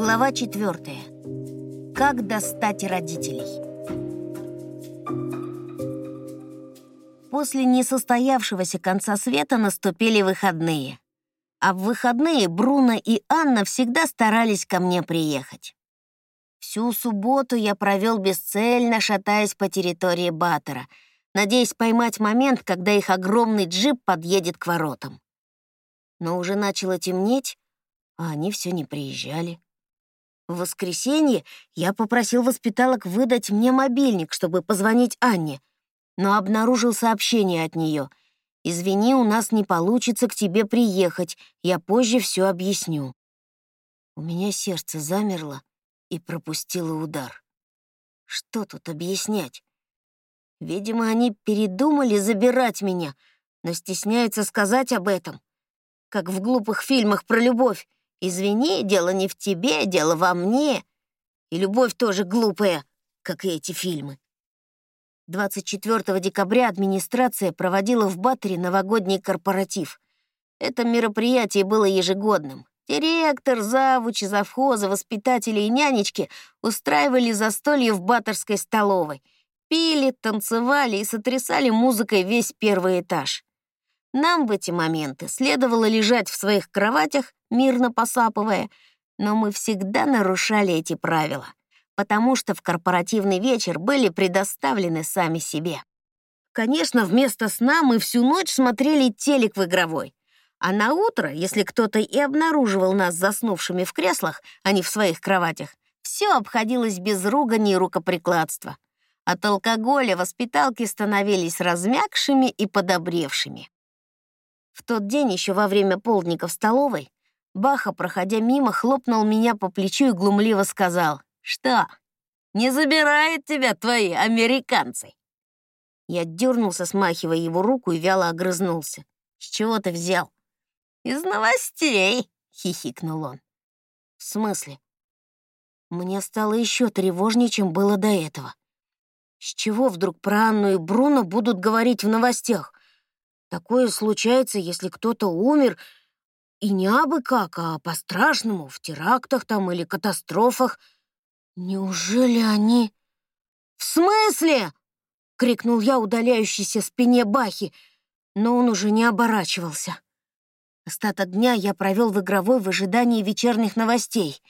Глава четвертая. Как достать родителей? После несостоявшегося конца света наступили выходные. А в выходные Бруно и Анна всегда старались ко мне приехать. Всю субботу я провел бесцельно, шатаясь по территории Баттера, надеясь поймать момент, когда их огромный джип подъедет к воротам. Но уже начало темнеть, а они все не приезжали. В воскресенье я попросил воспиталок выдать мне мобильник, чтобы позвонить Анне, но обнаружил сообщение от нее. «Извини, у нас не получится к тебе приехать, я позже все объясню». У меня сердце замерло и пропустило удар. Что тут объяснять? Видимо, они передумали забирать меня, но стесняются сказать об этом. Как в глупых фильмах про любовь. Извини, дело не в тебе, дело во мне. И любовь тоже глупая, как и эти фильмы. 24 декабря администрация проводила в Баттере новогодний корпоратив. Это мероприятие было ежегодным. Директор, завучи, завхозы, воспитатели и нянечки устраивали застолье в баттерской столовой. Пили, танцевали и сотрясали музыкой весь первый этаж. Нам в эти моменты следовало лежать в своих кроватях, мирно посапывая, но мы всегда нарушали эти правила, потому что в корпоративный вечер были предоставлены сами себе. Конечно, вместо сна мы всю ночь смотрели телек в игровой. А на утро, если кто-то и обнаруживал нас заснувшими в креслах, а не в своих кроватях, все обходилось без ругани и рукоприкладства. От алкоголя воспиталки становились размягшими и подобревшими. В тот день, еще во время полдника в столовой, Баха, проходя мимо, хлопнул меня по плечу и глумливо сказал, «Что, не забирают тебя твои американцы?» Я дернулся, смахивая его руку, и вяло огрызнулся. «С чего ты взял?» «Из новостей», — хихикнул он. «В смысле?» Мне стало еще тревожнее, чем было до этого. С чего вдруг про Анну и Бруно будут говорить в новостях? Такое случается, если кто-то умер, и не абы как, а по-страшному, в терактах там или катастрофах. Неужели они... «В смысле?» — крикнул я удаляющейся спине Бахи, но он уже не оборачивался. Остаток дня я провел в игровой в ожидании вечерних новостей.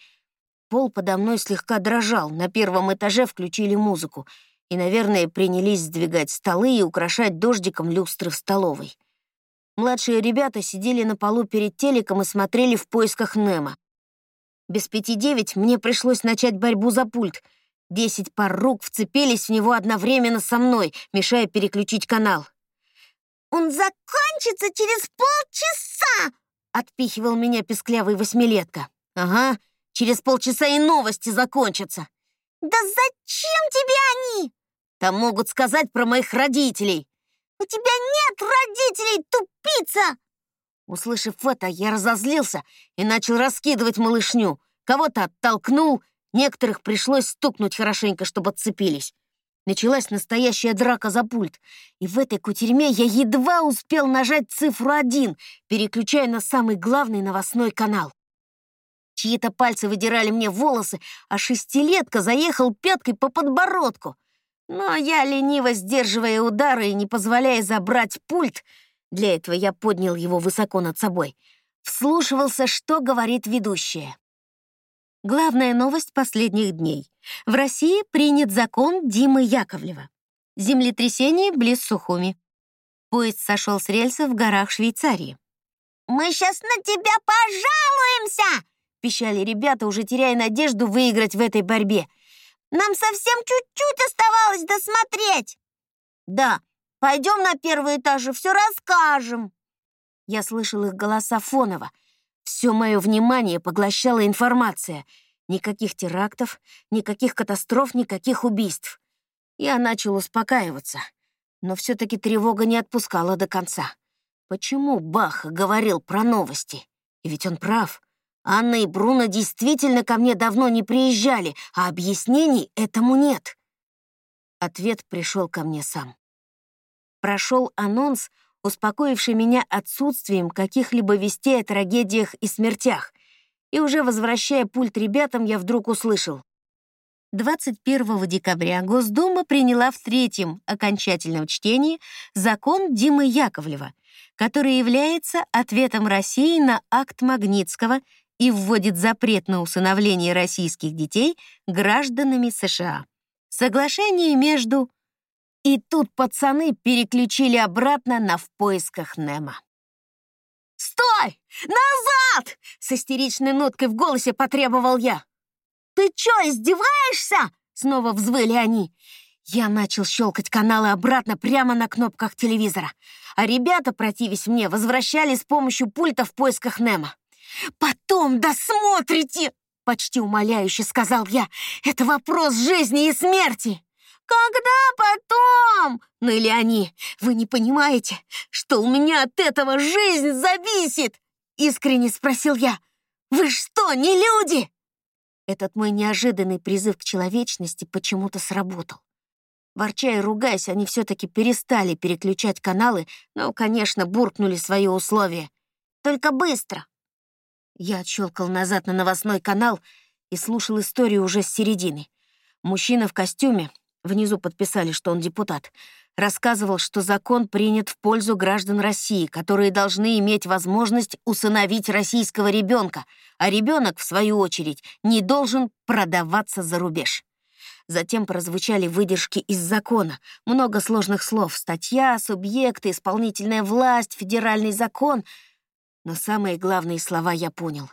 Пол подо мной слегка дрожал, на первом этаже включили музыку — и, наверное, принялись сдвигать столы и украшать дождиком люстры в столовой. Младшие ребята сидели на полу перед телеком и смотрели в поисках Немо. Без пяти девять мне пришлось начать борьбу за пульт. Десять пар рук вцепились в него одновременно со мной, мешая переключить канал. «Он закончится через полчаса!» — отпихивал меня песклявый восьмилетка. «Ага, через полчаса и новости закончатся!» «Да зачем тебе они?» Там могут сказать про моих родителей. У тебя нет родителей, тупица! Услышав это, я разозлился и начал раскидывать малышню. Кого-то оттолкнул, некоторых пришлось стукнуть хорошенько, чтобы отцепились. Началась настоящая драка за пульт, и в этой кутерьме я едва успел нажать цифру один, переключая на самый главный новостной канал. Чьи-то пальцы выдирали мне волосы, а шестилетка заехал пяткой по подбородку — но я, лениво сдерживая удары и не позволяя забрать пульт, для этого я поднял его высоко над собой, вслушивался, что говорит ведущая. Главная новость последних дней. В России принят закон Димы Яковлева. Землетрясение близ Сухуми. Поезд сошел с рельса в горах Швейцарии. «Мы сейчас на тебя пожалуемся!» — пищали ребята, уже теряя надежду выиграть в этой борьбе — нам совсем чуть-чуть оставалось досмотреть. Да, пойдем на первый этаж и все расскажем. Я слышал их голоса фоново. Все мое внимание поглощала информация. Никаких терактов, никаких катастроф, никаких убийств. Я начал успокаиваться, но все-таки тревога не отпускала до конца. Почему Бах говорил про новости? И ведь он прав. Анна и Бруно действительно ко мне давно не приезжали, а объяснений этому нет. Ответ пришел ко мне сам. Прошел анонс, успокоивший меня отсутствием каких-либо вестей о трагедиях и смертях. И уже возвращая пульт ребятам, я вдруг услышал. 21 декабря Госдума приняла в третьем окончательном чтении закон Димы Яковлева, который является ответом России на акт Магнитского и вводит запрет на усыновление российских детей гражданами США. Соглашение между... И тут пацаны переключили обратно на «В поисках Немо». «Стой! Назад!» — с истеричной ноткой в голосе потребовал я. «Ты чё, издеваешься?» — снова взвыли они. Я начал щелкать каналы обратно прямо на кнопках телевизора, а ребята, противясь мне, возвращали с помощью пульта в поисках Немо. «Потом досмотрите!» — почти умоляюще сказал я. «Это вопрос жизни и смерти!» «Когда потом?» — ныли они. «Вы не понимаете, что у меня от этого жизнь зависит?» — искренне спросил я. «Вы что, не люди?» Этот мой неожиданный призыв к человечности почему-то сработал. Ворча и ругаясь, они все-таки перестали переключать каналы, но, конечно, буркнули свои условия. «Только быстро!» Я отщелкал назад на новостной канал и слушал историю уже с середины. Мужчина в костюме, внизу подписали, что он депутат, рассказывал, что закон принят в пользу граждан России, которые должны иметь возможность усыновить российского ребенка, а ребенок, в свою очередь, не должен продаваться за рубеж. Затем прозвучали выдержки из закона, много сложных слов, статья, субъекты, исполнительная власть, федеральный закон. Но самые главные слова я понял.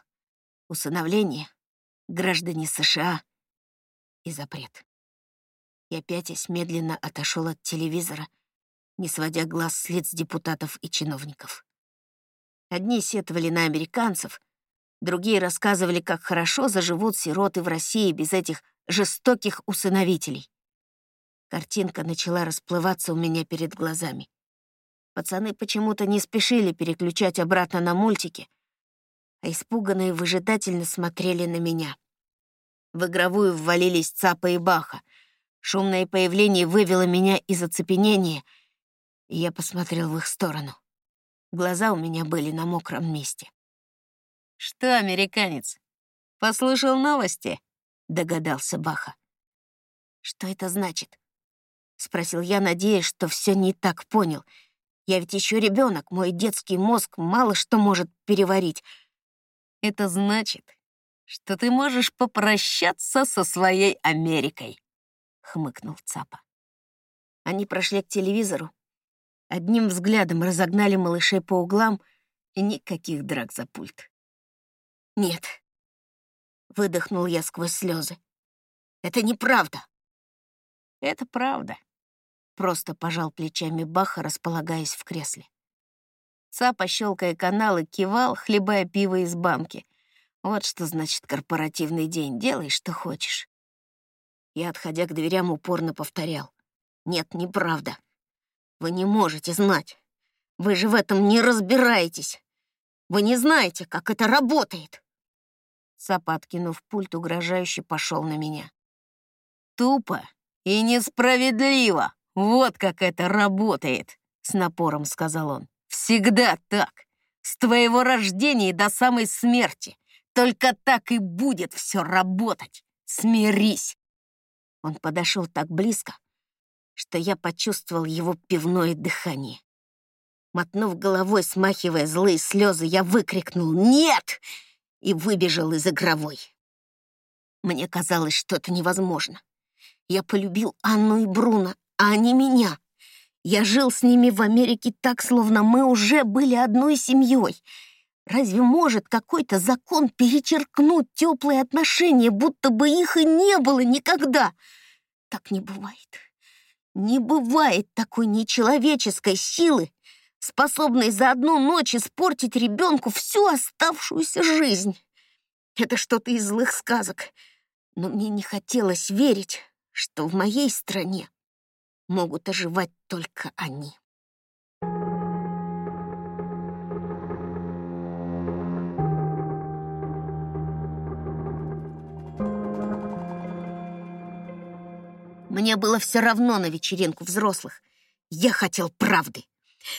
Усыновление, граждане США и запрет. Я пятясь медленно отошел от телевизора, не сводя глаз с лиц депутатов и чиновников. Одни сетовали на американцев, другие рассказывали, как хорошо заживут сироты в России без этих жестоких усыновителей. Картинка начала расплываться у меня перед глазами. Пацаны почему-то не спешили переключать обратно на мультики, а испуганные выжидательно смотрели на меня. В игровую ввалились Цапа и Баха — Шумное появление вывело меня из оцепенения, и я посмотрел в их сторону. Глаза у меня были на мокром месте. «Что, американец, послушал новости?» — догадался Баха. «Что это значит?» — спросил я, надеясь, что все не так понял. Я ведь еще ребенок, мой детский мозг мало что может переварить. Это значит, что ты можешь попрощаться со своей Америкой хмыкнул Цапа. Они прошли к телевизору, одним взглядом разогнали малышей по углам и никаких драк за пульт. «Нет», — выдохнул я сквозь слезы, — «это неправда». «Это правда», — просто пожал плечами Баха, располагаясь в кресле. Цапа, щелкая каналы, кивал, хлебая пиво из банки. Вот что значит корпоративный день. Делай, что хочешь. Я, отходя к дверям, упорно повторял. «Нет, неправда. Вы не можете знать. Вы же в этом не разбираетесь. Вы не знаете, как это работает!» Сапа, откинув пульт, угрожающе пошел на меня. «Тупо и несправедливо! Вот как это работает!» — с напором сказал он. «Всегда так! С твоего рождения до самой смерти! Только так и будет все работать! Смирись!» Он подошел так близко, что я почувствовал его пивное дыхание. Мотнув головой, смахивая злые слезы, я выкрикнул «Нет!» и выбежал из игровой. Мне казалось, что это невозможно. Я полюбил Анну и Бруно, а они меня. Я жил с ними в Америке так, словно мы уже были одной семьей. Разве может какой-то закон перечеркнуть теплые отношения, будто бы их и не было никогда? Так не бывает. Не бывает такой нечеловеческой силы, способной за одну ночь испортить ребенку всю оставшуюся жизнь. Это что-то из злых сказок. Но мне не хотелось верить, что в моей стране могут оживать только они. Мне было все равно на вечеринку взрослых. Я хотел правды.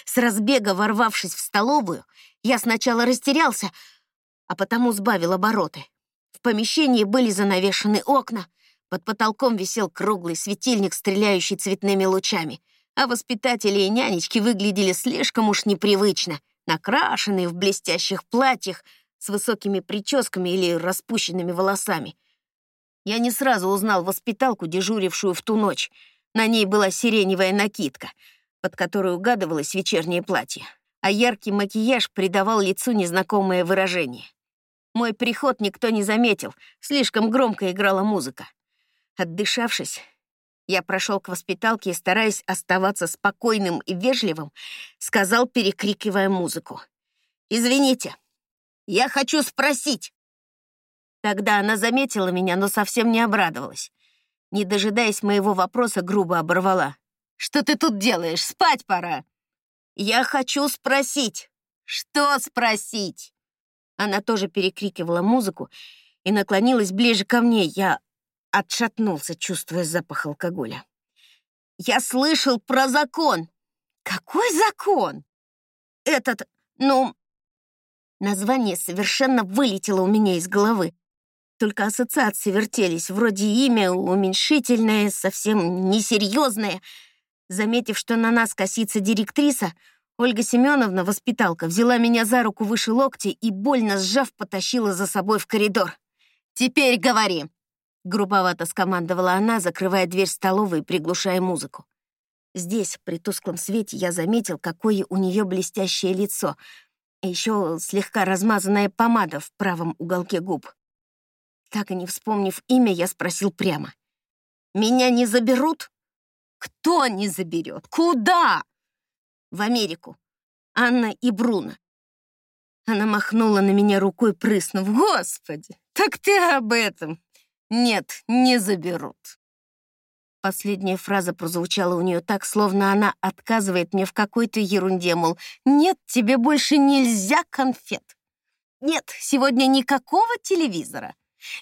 С разбега ворвавшись в столовую, я сначала растерялся, а потому сбавил обороты. В помещении были занавешены окна, под потолком висел круглый светильник, стреляющий цветными лучами, а воспитатели и нянечки выглядели слишком уж непривычно, накрашенные в блестящих платьях, с высокими прическами или распущенными волосами. Я не сразу узнал воспиталку, дежурившую в ту ночь. На ней была сиреневая накидка, под которой угадывалось вечернее платье, а яркий макияж придавал лицу незнакомое выражение. Мой приход никто не заметил, слишком громко играла музыка. Отдышавшись, я прошел к воспиталке и, стараясь оставаться спокойным и вежливым, сказал, перекрикивая музыку. «Извините, я хочу спросить!» Тогда она заметила меня, но совсем не обрадовалась. Не дожидаясь моего вопроса, грубо оборвала. «Что ты тут делаешь? Спать пора!» «Я хочу спросить!» «Что спросить?» Она тоже перекрикивала музыку и наклонилась ближе ко мне. Я отшатнулся, чувствуя запах алкоголя. «Я слышал про закон!» «Какой закон?» «Этот, ну, Название совершенно вылетело у меня из головы. Только ассоциации вертелись, вроде имя уменьшительное, совсем несерьезное. Заметив, что на нас косится директриса, Ольга Семеновна, воспиталка, взяла меня за руку выше локти и, больно сжав, потащила за собой в коридор. «Теперь говори!» — грубовато скомандовала она, закрывая дверь столовой и приглушая музыку. Здесь, при тусклом свете, я заметил, какое у нее блестящее лицо — еще слегка размазанная помада в правом уголке губ. Так и не вспомнив имя, я спросил прямо. «Меня не заберут?» «Кто не заберет? Куда?» «В Америку. Анна и Бруно». Она махнула на меня рукой, прыснув. «Господи, так ты об этом!» «Нет, не заберут». Последняя фраза прозвучала у нее так, словно она отказывает мне в какой-то ерунде, мол, «Нет, тебе больше нельзя конфет». «Нет, сегодня никакого телевизора».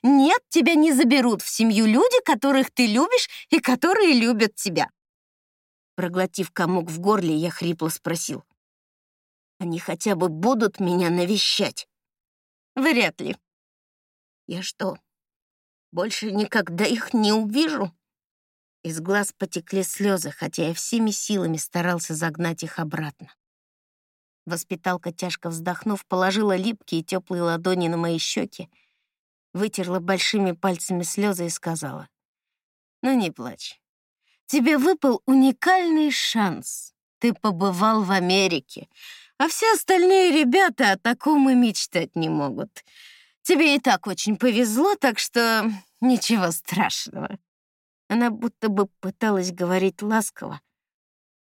«Нет, тебя не заберут в семью люди, которых ты любишь и которые любят тебя». Проглотив комок в горле, я хрипло спросил. «Они хотя бы будут меня навещать?» «Вряд ли». «Я что, больше никогда их не увижу?» Из глаз потекли слезы, хотя я всеми силами старался загнать их обратно. Воспиталка, тяжко вздохнув, положила липкие теплые ладони на мои щеки, вытерла большими пальцами слезы и сказала, «Ну не плачь. Тебе выпал уникальный шанс. Ты побывал в Америке, а все остальные ребята о таком и мечтать не могут. Тебе и так очень повезло, так что ничего страшного». Она будто бы пыталась говорить ласково,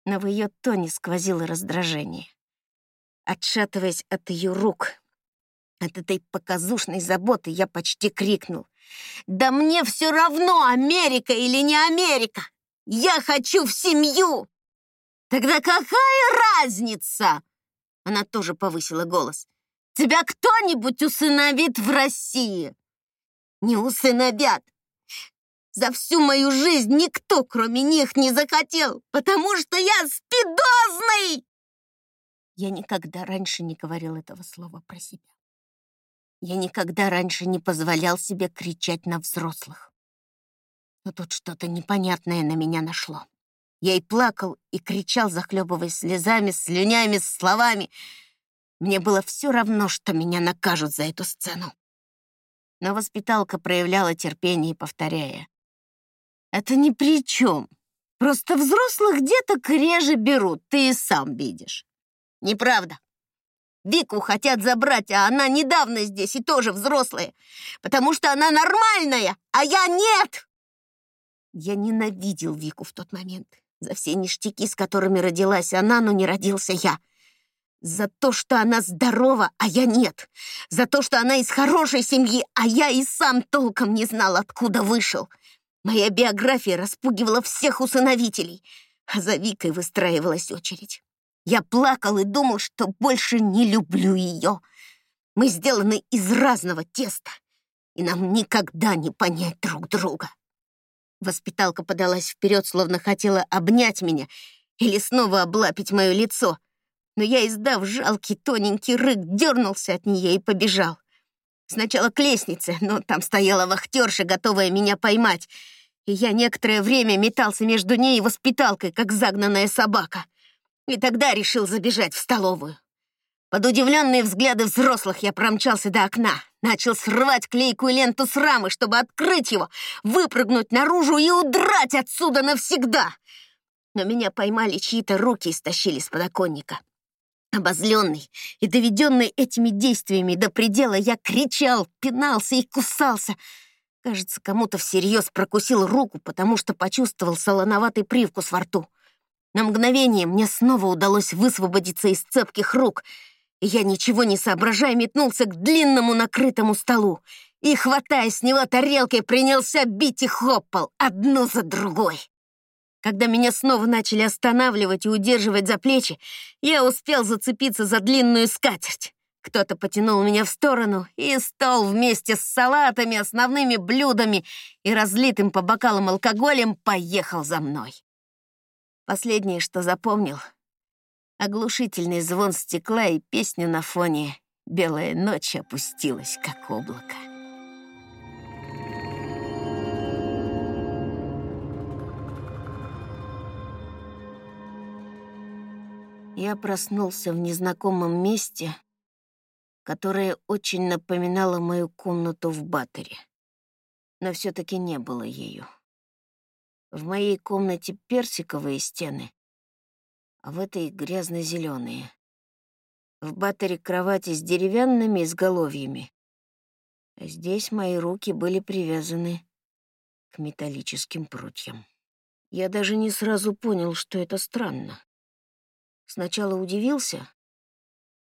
но в ее тоне сквозило раздражение. Отшатываясь от ее рук, от этой показушной заботы, я почти крикнул. «Да мне все равно, Америка или не Америка! Я хочу в семью!» «Тогда какая разница?» Она тоже повысила голос. «Тебя кто-нибудь усыновит в России?» «Не усыновят! За всю мою жизнь никто, кроме них, не захотел, потому что я спидозный!» Я никогда раньше не говорил этого слова про себя. Я никогда раньше не позволял себе кричать на взрослых. Но тут что-то непонятное на меня нашло. Я и плакал, и кричал, захлебываясь слезами, слюнями, словами. Мне было все равно, что меня накажут за эту сцену. Но воспиталка проявляла терпение, повторяя. Это ни при чем. Просто взрослых деток реже берут, ты и сам видишь. Неправда. Вику хотят забрать, а она недавно здесь и тоже взрослая, потому что она нормальная, а я нет. Я ненавидел Вику в тот момент за все ништяки, с которыми родилась она, но не родился я. За то, что она здорова, а я нет. За то, что она из хорошей семьи, а я и сам толком не знал, откуда вышел. Моя биография распугивала всех усыновителей, а за Викой выстраивалась очередь. Я плакал и думал, что больше не люблю ее. Мы сделаны из разного теста, и нам никогда не понять друг друга. Воспиталка подалась вперед, словно хотела обнять меня или снова облапить мое лицо, но я, издав жалкий тоненький рык, дернулся от нее и побежал. Сначала к лестнице, но там стояла вахтерша, готовая меня поймать. И я некоторое время метался между ней и воспиталкой, как загнанная собака. И тогда решил забежать в столовую. Под удивленные взгляды взрослых я промчался до окна, начал срывать клейкую ленту с рамы, чтобы открыть его, выпрыгнуть наружу и удрать отсюда навсегда. Но меня поймали чьи-то руки и стащили с подоконника. Обозленный и доведенный этими действиями до предела, я кричал, пинался и кусался. Кажется, кому-то всерьез прокусил руку, потому что почувствовал солоноватый привкус во рту. На мгновение мне снова удалось высвободиться из цепких рук — я, ничего не соображая, метнулся к длинному накрытому столу и, хватая с него тарелкой, принялся бить их об пол, одну за другой. Когда меня снова начали останавливать и удерживать за плечи, я успел зацепиться за длинную скатерть. Кто-то потянул меня в сторону, и стол вместе с салатами, основными блюдами и разлитым по бокалам алкоголем поехал за мной. Последнее, что запомнил — Оглушительный звон стекла и песня на фоне «Белая ночь» опустилась, как облако. Я проснулся в незнакомом месте, которое очень напоминало мою комнату в Баттере, но все таки не было ею. В моей комнате персиковые стены, а в этой грязно-зеленые. В батаре кровати с деревянными изголовьями. Здесь мои руки были привязаны к металлическим прутьям. Я даже не сразу понял, что это странно. Сначала удивился,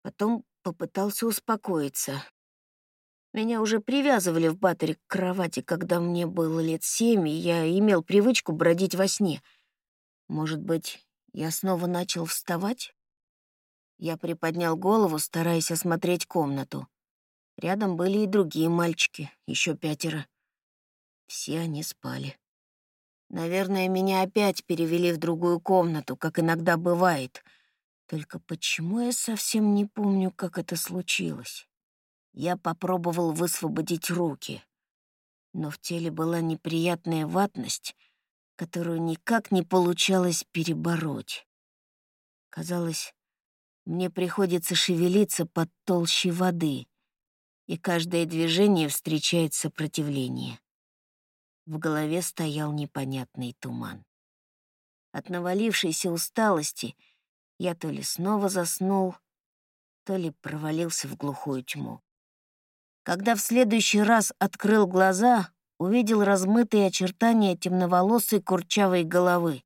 потом попытался успокоиться. Меня уже привязывали в батаре к кровати, когда мне было лет семь, и я имел привычку бродить во сне. Может быть, я снова начал вставать. Я приподнял голову, стараясь осмотреть комнату. Рядом были и другие мальчики, еще пятеро. Все они спали. Наверное, меня опять перевели в другую комнату, как иногда бывает. Только почему я совсем не помню, как это случилось? Я попробовал высвободить руки, но в теле была неприятная ватность — которую никак не получалось перебороть. Казалось, мне приходится шевелиться под толщей воды, и каждое движение встречает сопротивление. В голове стоял непонятный туман. От навалившейся усталости я то ли снова заснул, то ли провалился в глухую тьму. Когда в следующий раз открыл глаза, увидел размытые очертания темноволосой курчавой головы.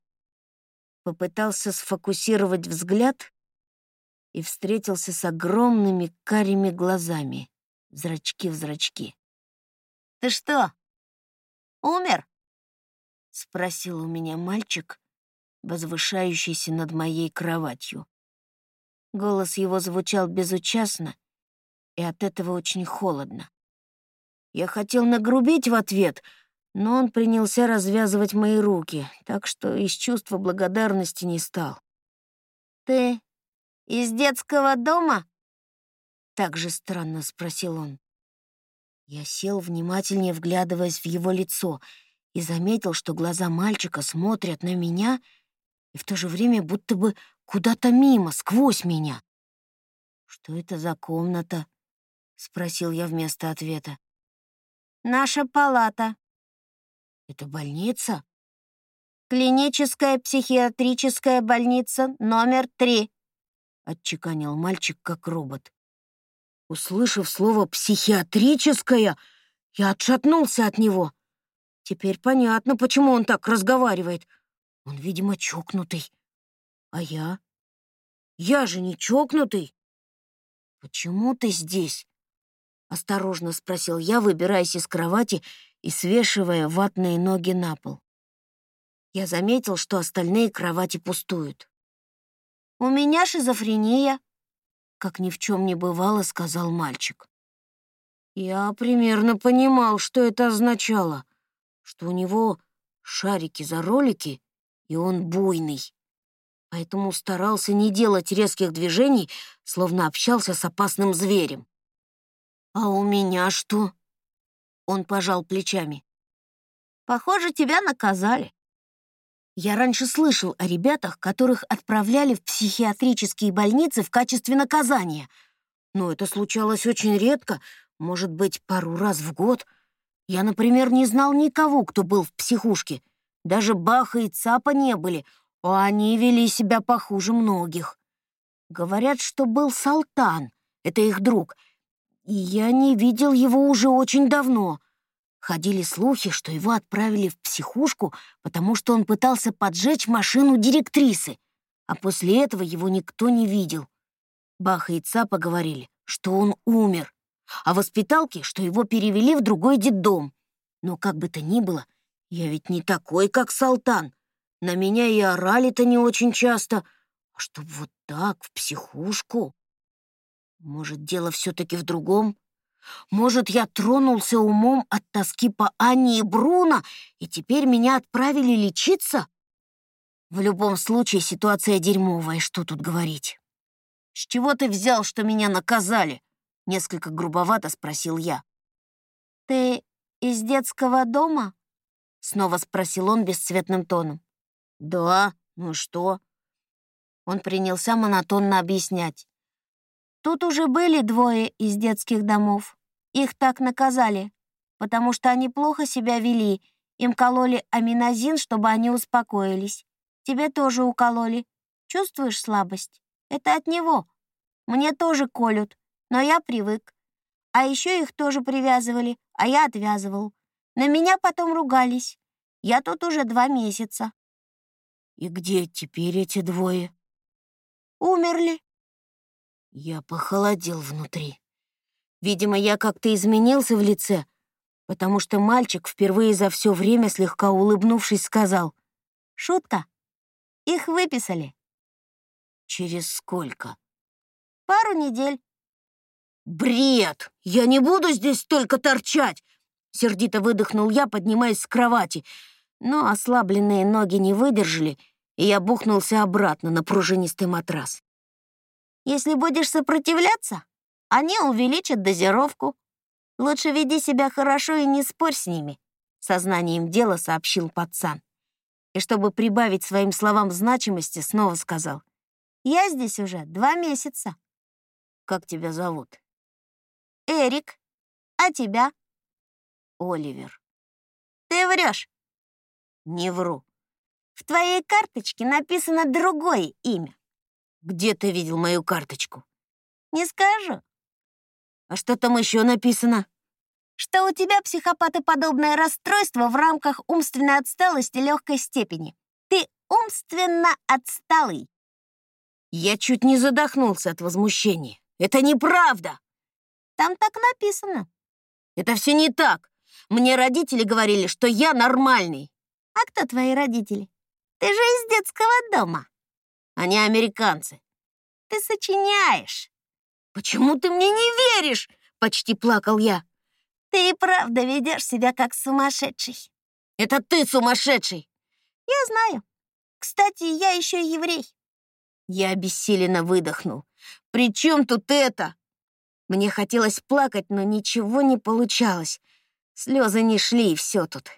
Попытался сфокусировать взгляд и встретился с огромными карими глазами, зрачки в зрачки. «Ты что, умер?» — спросил у меня мальчик, возвышающийся над моей кроватью. Голос его звучал безучастно, и от этого очень холодно. Я хотел нагрубить в ответ, но он принялся развязывать мои руки, так что из чувства благодарности не стал. «Ты из детского дома?» Так же странно спросил он. Я сел, внимательнее вглядываясь в его лицо, и заметил, что глаза мальчика смотрят на меня и в то же время будто бы куда-то мимо, сквозь меня. «Что это за комната?» — спросил я вместо ответа. Наша палата. Это больница? Клиническая психиатрическая больница номер три. Отчеканил мальчик как робот. Услышав слово «психиатрическая», я отшатнулся от него. Теперь понятно, почему он так разговаривает. Он, видимо, чокнутый. А я? Я же не чокнутый. Почему ты здесь? — осторожно спросил я, выбираясь из кровати и свешивая ватные ноги на пол. Я заметил, что остальные кровати пустуют. «У меня шизофрения», — как ни в чем не бывало, сказал мальчик. Я примерно понимал, что это означало, что у него шарики за ролики, и он буйный. Поэтому старался не делать резких движений, словно общался с опасным зверем. «А у меня что?» Он пожал плечами. «Похоже, тебя наказали». Я раньше слышал о ребятах, которых отправляли в психиатрические больницы в качестве наказания. Но это случалось очень редко, может быть, пару раз в год. Я, например, не знал никого, кто был в психушке. Даже Баха и Цапа не были, а они вели себя похуже многих. Говорят, что был Салтан, это их друг, и я не видел его уже очень давно. Ходили слухи, что его отправили в психушку, потому что он пытался поджечь машину директрисы, а после этого его никто не видел. Баха и Цапа говорили, что он умер, а воспиталки, что его перевели в другой детдом. Но как бы то ни было, я ведь не такой, как Салтан. На меня и орали-то не очень часто. А чтоб вот так, в психушку... Может, дело все-таки в другом? Может, я тронулся умом от тоски по Анне и Бруно, и теперь меня отправили лечиться? В любом случае, ситуация дерьмовая, что тут говорить. «С чего ты взял, что меня наказали?» — несколько грубовато спросил я. «Ты из детского дома?» — снова спросил он бесцветным тоном. «Да, ну что?» Он принялся монотонно объяснять. Тут уже были двое из детских домов. Их так наказали, потому что они плохо себя вели. Им кололи аминозин, чтобы они успокоились. Тебе тоже укололи. Чувствуешь слабость? Это от него. Мне тоже колют, но я привык. А еще их тоже привязывали, а я отвязывал. На меня потом ругались. Я тут уже два месяца. И где теперь эти двое? Умерли. Я похолодел внутри. Видимо, я как-то изменился в лице, потому что мальчик впервые за все время, слегка улыбнувшись, сказал «Шутка, их выписали». «Через сколько?» «Пару недель». «Бред! Я не буду здесь только торчать!» Сердито выдохнул я, поднимаясь с кровати. Но ослабленные ноги не выдержали, и я бухнулся обратно на пружинистый матрас. Если будешь сопротивляться, они увеличат дозировку. Лучше веди себя хорошо и не спорь с ними», — сознанием дела сообщил пацан. И чтобы прибавить своим словам значимости, снова сказал. «Я здесь уже два месяца». «Как тебя зовут?» «Эрик. А тебя?» «Оливер». «Ты врешь». «Не вру». «В твоей карточке написано другое имя». Где ты видел мою карточку? Не скажу. А что там еще написано? Что у тебя психопатоподобное расстройство в рамках умственной отсталости легкой степени. Ты умственно отсталый. Я чуть не задохнулся от возмущения. Это неправда. Там так написано. Это все не так. Мне родители говорили, что я нормальный. А кто твои родители? Ты же из детского дома. Они американцы. Ты сочиняешь. Почему ты мне не веришь? Почти плакал я. Ты и правда ведешь себя как сумасшедший. Это ты сумасшедший. Я знаю. Кстати, я еще еврей. Я обессиленно выдохнул. При чем тут это? Мне хотелось плакать, но ничего не получалось. Слезы не шли, и все тут.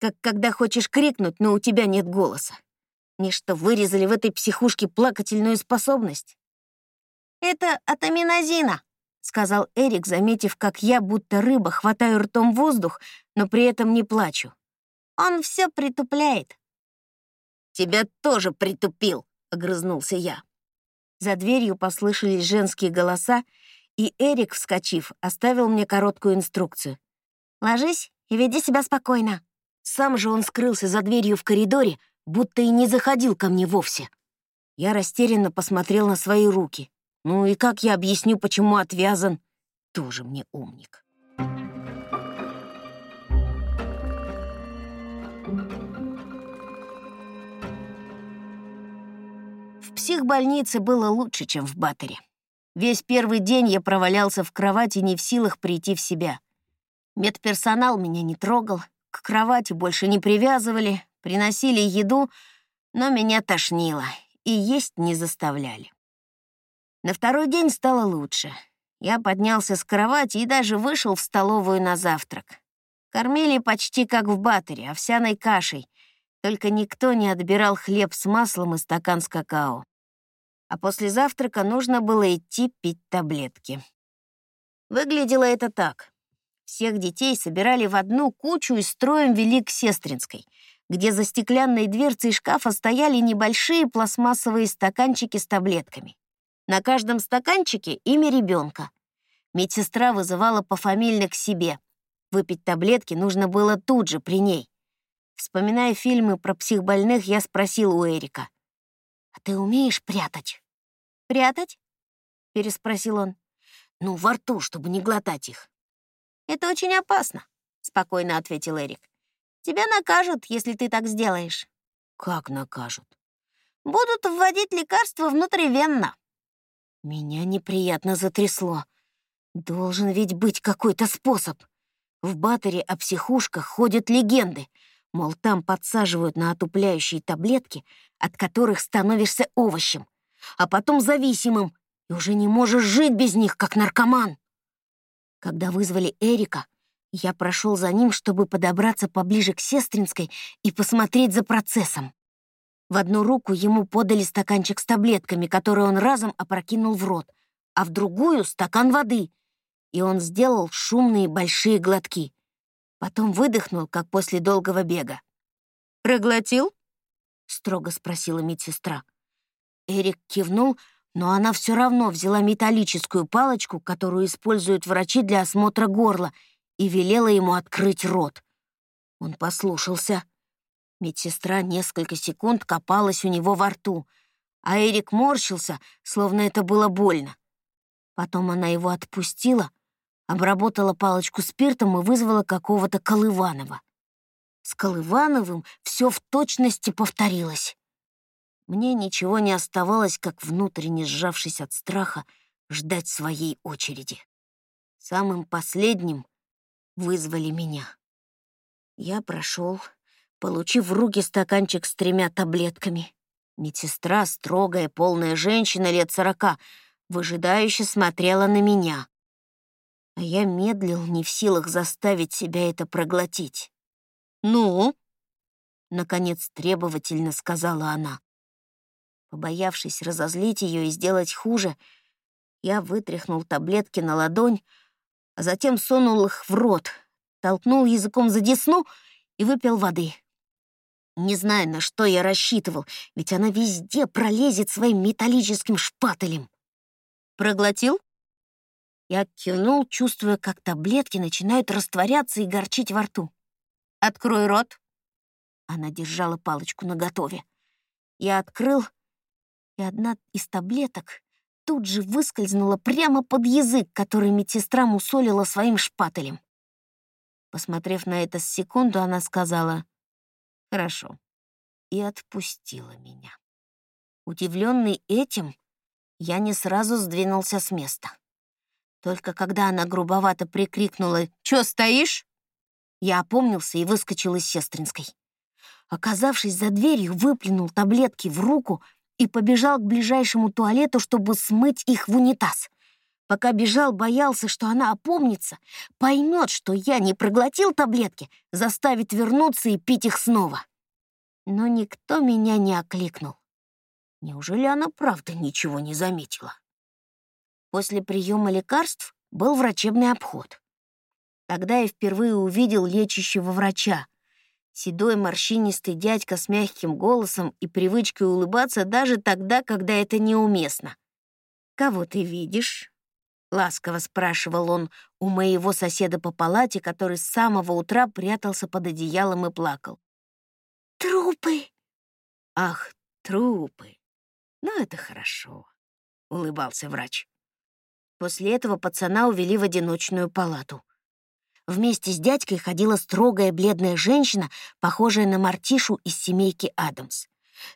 Как когда хочешь крикнуть, но у тебя нет голоса. Мне что, вырезали в этой психушке плакательную способность? «Это от аминозина», — сказал Эрик, заметив, как я, будто рыба, хватаю ртом воздух, но при этом не плачу. «Он все притупляет». «Тебя тоже притупил», — огрызнулся я. За дверью послышались женские голоса, и Эрик, вскочив, оставил мне короткую инструкцию. «Ложись и веди себя спокойно». Сам же он скрылся за дверью в коридоре, будто и не заходил ко мне вовсе. Я растерянно посмотрел на свои руки. Ну и как я объясню, почему отвязан? Тоже мне умник. В психбольнице было лучше, чем в Баттере. Весь первый день я провалялся в кровати, не в силах прийти в себя. Медперсонал меня не трогал, к кровати больше не привязывали, Приносили еду, но меня тошнило, и есть не заставляли. На второй день стало лучше. Я поднялся с кровати и даже вышел в столовую на завтрак. Кормили почти как в батаре, овсяной кашей, только никто не отбирал хлеб с маслом и стакан с какао. А после завтрака нужно было идти пить таблетки. Выглядело это так. Всех детей собирали в одну кучу и строем вели к Сестринской, где за стеклянной дверцей шкафа стояли небольшие пластмассовые стаканчики с таблетками. На каждом стаканчике имя ребенка. Медсестра вызывала пофамильно к себе. Выпить таблетки нужно было тут же, при ней. Вспоминая фильмы про психбольных, я спросил у Эрика. «А ты умеешь прятать?» «Прятать?» — переспросил он. «Ну, во рту, чтобы не глотать их». «Это очень опасно», — спокойно ответил Эрик. «Тебя накажут, если ты так сделаешь». «Как накажут?» «Будут вводить лекарства внутривенно». Меня неприятно затрясло. Должен ведь быть какой-то способ. В Баттере о психушках ходят легенды. Мол, там подсаживают на отупляющие таблетки, от которых становишься овощем, а потом зависимым, и уже не можешь жить без них, как наркоман. Когда вызвали Эрика, я прошел за ним, чтобы подобраться поближе к Сестринской и посмотреть за процессом. В одну руку ему подали стаканчик с таблетками, который он разом опрокинул в рот, а в другую — стакан воды. И он сделал шумные большие глотки. Потом выдохнул, как после долгого бега. «Проглотил?» — строго спросила медсестра. Эрик кивнул, но она все равно взяла металлическую палочку, которую используют врачи для осмотра горла, и велела ему открыть рот. Он послушался. Медсестра несколько секунд копалась у него во рту, а Эрик морщился, словно это было больно. Потом она его отпустила, обработала палочку спиртом и вызвала какого-то Колыванова. С Колывановым все в точности повторилось. Мне ничего не оставалось, как внутренне сжавшись от страха, ждать своей очереди. Самым последним вызвали меня. Я прошел, получив в руки стаканчик с тремя таблетками. Медсестра, строгая, полная женщина лет сорока, выжидающе смотрела на меня. А я медлил, не в силах заставить себя это проглотить. «Ну?» — наконец требовательно сказала она. Побоявшись разозлить ее и сделать хуже, я вытряхнул таблетки на ладонь, а затем сунул их в рот, толкнул языком за десну и выпил воды. Не знаю, на что я рассчитывал, ведь она везде пролезет своим металлическим шпателем. Проглотил? Я кивнул, чувствуя, как таблетки начинают растворяться и горчить во рту. «Открой рот!» Она держала палочку наготове. Я открыл, и одна из таблеток тут же выскользнула прямо под язык, который медсестра мусолила своим шпателем. Посмотрев на это с секунду, она сказала «Хорошо» и отпустила меня. Удивленный этим, я не сразу сдвинулся с места. Только когда она грубовато прикрикнула «Чё стоишь?», я опомнился и выскочил из сестринской. Оказавшись за дверью, выплюнул таблетки в руку и побежал к ближайшему туалету, чтобы смыть их в унитаз. Пока бежал, боялся, что она опомнится, поймет, что я не проглотил таблетки, заставит вернуться и пить их снова. Но никто меня не окликнул. Неужели она правда ничего не заметила? После приема лекарств был врачебный обход. Тогда я впервые увидел лечащего врача. Седой морщинистый дядька с мягким голосом и привычкой улыбаться даже тогда, когда это неуместно. «Кого ты видишь?» — ласково спрашивал он у моего соседа по палате, который с самого утра прятался под одеялом и плакал. «Трупы!» «Ах, трупы! Ну, это хорошо», — улыбался врач. После этого пацана увели в одиночную палату. Вместе с дядькой ходила строгая бледная женщина, похожая на Мартишу из семейки Адамс.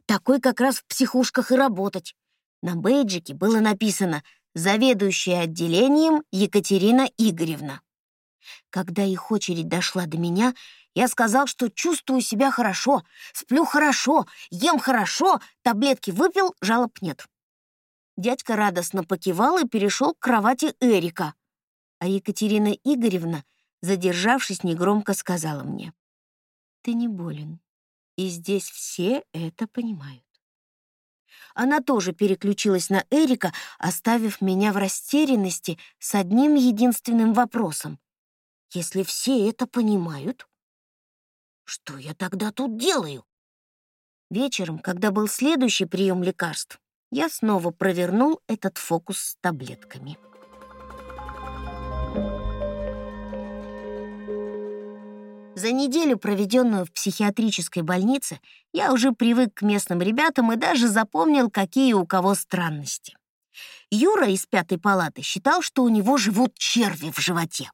Такой как раз в психушках и работать. На бейджике было написано «Заведующая отделением Екатерина Игоревна». Когда их очередь дошла до меня, я сказал, что чувствую себя хорошо, сплю хорошо, ем хорошо, таблетки выпил, жалоб нет. Дядька радостно покивал и перешел к кровати Эрика. А Екатерина Игоревна, задержавшись, негромко сказала мне. «Ты не болен, и здесь все это понимают». Она тоже переключилась на Эрика, оставив меня в растерянности с одним единственным вопросом. «Если все это понимают, что я тогда тут делаю?» Вечером, когда был следующий прием лекарств, я снова провернул этот фокус с таблетками. За неделю, проведенную в психиатрической больнице, я уже привык к местным ребятам и даже запомнил, какие у кого странности. Юра из пятой палаты считал, что у него живут черви в животе.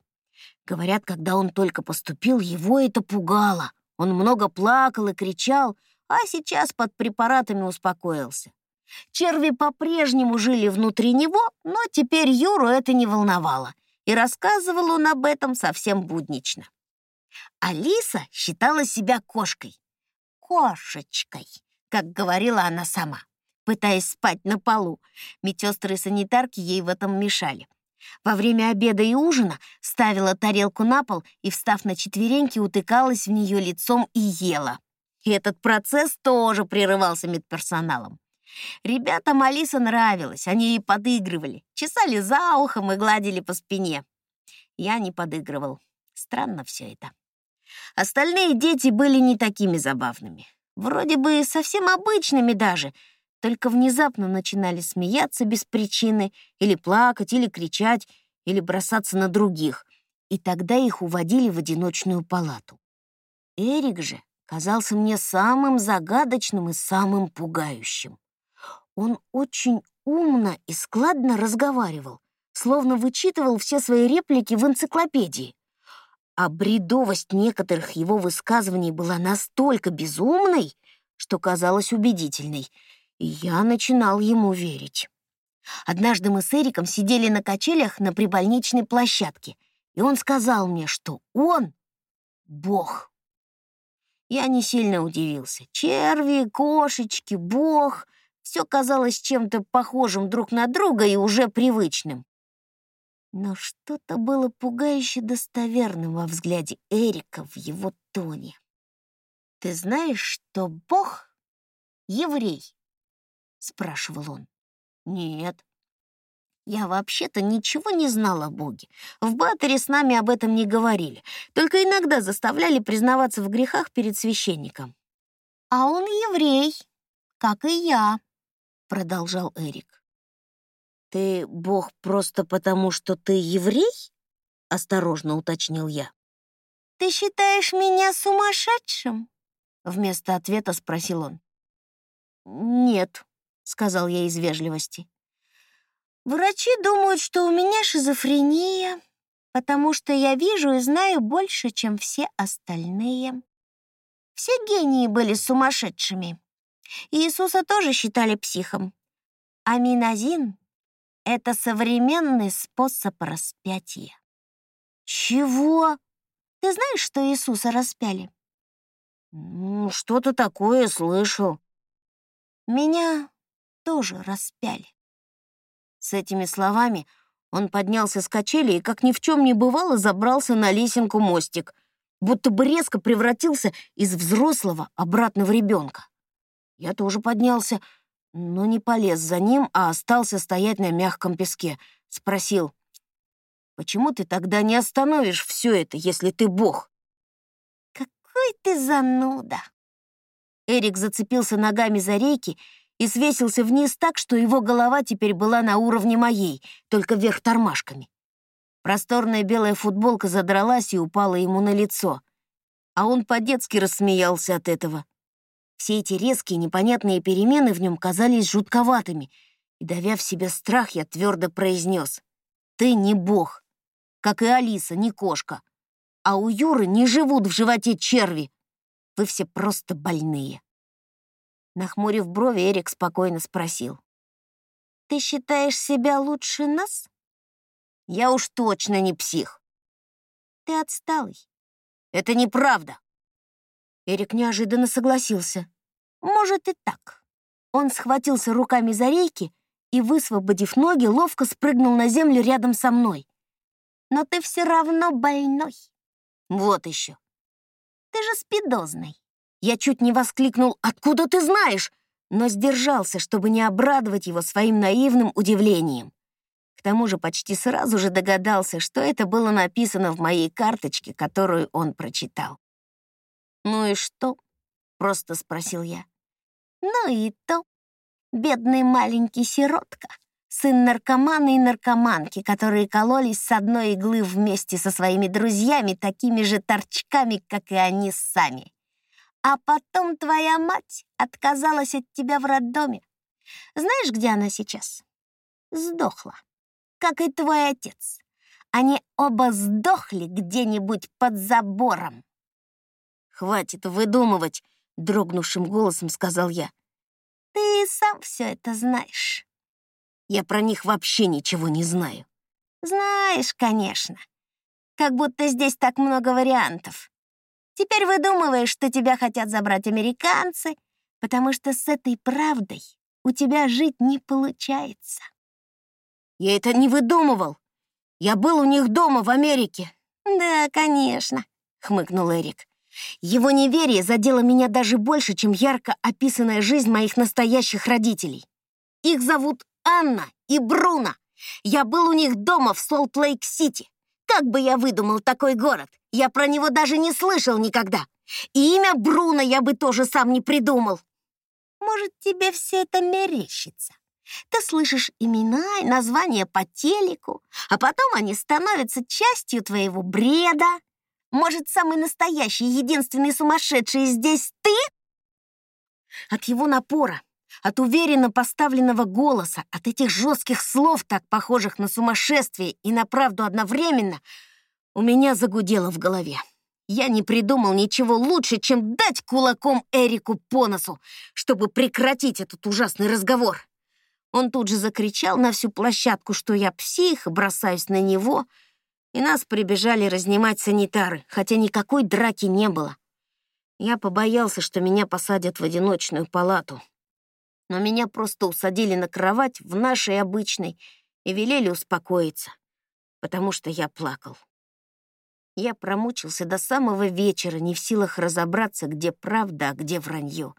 Говорят, когда он только поступил, его это пугало. Он много плакал и кричал, а сейчас под препаратами успокоился. Черви по-прежнему жили внутри него, но теперь Юру это не волновало, и рассказывал он об этом совсем буднично. Алиса считала себя кошкой. Кошечкой, как говорила она сама, пытаясь спать на полу. Медсестры и санитарки ей в этом мешали. Во время обеда и ужина ставила тарелку на пол и, встав на четвереньки, утыкалась в нее лицом и ела. И этот процесс тоже прерывался медперсоналом. Ребятам Алиса нравилась, они ей подыгрывали, чесали за ухом и гладили по спине. Я не подыгрывал. Странно все это. Остальные дети были не такими забавными. Вроде бы совсем обычными даже, только внезапно начинали смеяться без причины, или плакать, или кричать, или бросаться на других, и тогда их уводили в одиночную палату. Эрик же казался мне самым загадочным и самым пугающим. Он очень умно и складно разговаривал, словно вычитывал все свои реплики в энциклопедии. А бредовость некоторых его высказываний была настолько безумной, что казалась убедительной, и я начинал ему верить. Однажды мы с Эриком сидели на качелях на прибольничной площадке, и он сказал мне, что он — Бог. Я не сильно удивился. Черви, кошечки, Бог — все казалось чем-то похожим друг на друга и уже привычным. Но что-то было пугающе достоверным во взгляде Эрика в его тоне. «Ты знаешь, что Бог — еврей?» — спрашивал он. «Нет». Я вообще-то ничего не знала о Боге. В Баттере с нами об этом не говорили, только иногда заставляли признаваться в грехах перед священником. «А он еврей, как и я», — продолжал Эрик. «Ты бог просто потому, что ты еврей?» — осторожно уточнил я. «Ты считаешь меня сумасшедшим?» — вместо ответа спросил он. «Нет», — сказал я из вежливости. «Врачи думают, что у меня шизофрения, потому что я вижу и знаю больше, чем все остальные. Все гении были сумасшедшими. Иисуса тоже считали психом. А Миназин это современный способ распятия. Чего? Ты знаешь, что Иисуса распяли? Что-то такое слышал. Меня тоже распяли. С этими словами он поднялся с качели и, как ни в чем не бывало, забрался на лесенку мостик, будто бы резко превратился из взрослого обратно в ребенка. Я тоже поднялся, но не полез за ним, а остался стоять на мягком песке. Спросил, «Почему ты тогда не остановишь все это, если ты бог?» «Какой ты зануда!» Эрик зацепился ногами за рейки и свесился вниз так, что его голова теперь была на уровне моей, только вверх тормашками. Просторная белая футболка задралась и упала ему на лицо, а он по-детски рассмеялся от этого. Все эти резкие, непонятные перемены в нем казались жутковатыми, и, давя в себе страх, я твердо произнес: «Ты не бог, как и Алиса, не кошка, а у Юры не живут в животе черви. Вы все просто больные». Нахмурив брови, Эрик спокойно спросил. «Ты считаешь себя лучше нас?» «Я уж точно не псих». «Ты отсталый». «Это неправда». Эрик неожиданно согласился. Может и так. Он схватился руками за рейки и, высвободив ноги, ловко спрыгнул на землю рядом со мной. «Но ты все равно больной». «Вот еще». «Ты же спидозный». Я чуть не воскликнул «Откуда ты знаешь?» но сдержался, чтобы не обрадовать его своим наивным удивлением. К тому же почти сразу же догадался, что это было написано в моей карточке, которую он прочитал. «Ну и что?» — просто спросил я. «Ну и то. Бедный маленький сиротка, сын наркомана и наркоманки, которые кололись с одной иглы вместе со своими друзьями, такими же торчками, как и они сами. А потом твоя мать отказалась от тебя в роддоме. Знаешь, где она сейчас? Сдохла, как и твой отец. Они оба сдохли где-нибудь под забором. «Хватит выдумывать», — дрогнувшим голосом сказал я. «Ты сам все это знаешь». «Я про них вообще ничего не знаю». «Знаешь, конечно. Как будто здесь так много вариантов. Теперь выдумываешь, что тебя хотят забрать американцы, потому что с этой правдой у тебя жить не получается». «Я это не выдумывал. Я был у них дома в Америке». «Да, конечно», — хмыкнул Эрик. Его неверие задело меня даже больше, чем ярко описанная жизнь моих настоящих родителей. Их зовут Анна и Бруно. Я был у них дома в Солт-Лейк-Сити. Как бы я выдумал такой город? Я про него даже не слышал никогда. И имя Бруно я бы тоже сам не придумал. Может, тебе все это мерещится? Ты слышишь имена и названия по телеку, а потом они становятся частью твоего бреда. Может, самый настоящий, единственный сумасшедший здесь ты? От его напора, от уверенно поставленного голоса, от этих жестких слов, так похожих на сумасшествие и на правду одновременно, у меня загудело в голове. Я не придумал ничего лучше, чем дать кулаком Эрику по носу, чтобы прекратить этот ужасный разговор. Он тут же закричал на всю площадку, что я псих, бросаюсь на него — и нас прибежали разнимать санитары, хотя никакой драки не было. Я побоялся, что меня посадят в одиночную палату. Но меня просто усадили на кровать в нашей обычной и велели успокоиться, потому что я плакал. Я промучился до самого вечера, не в силах разобраться, где правда, а где вранье.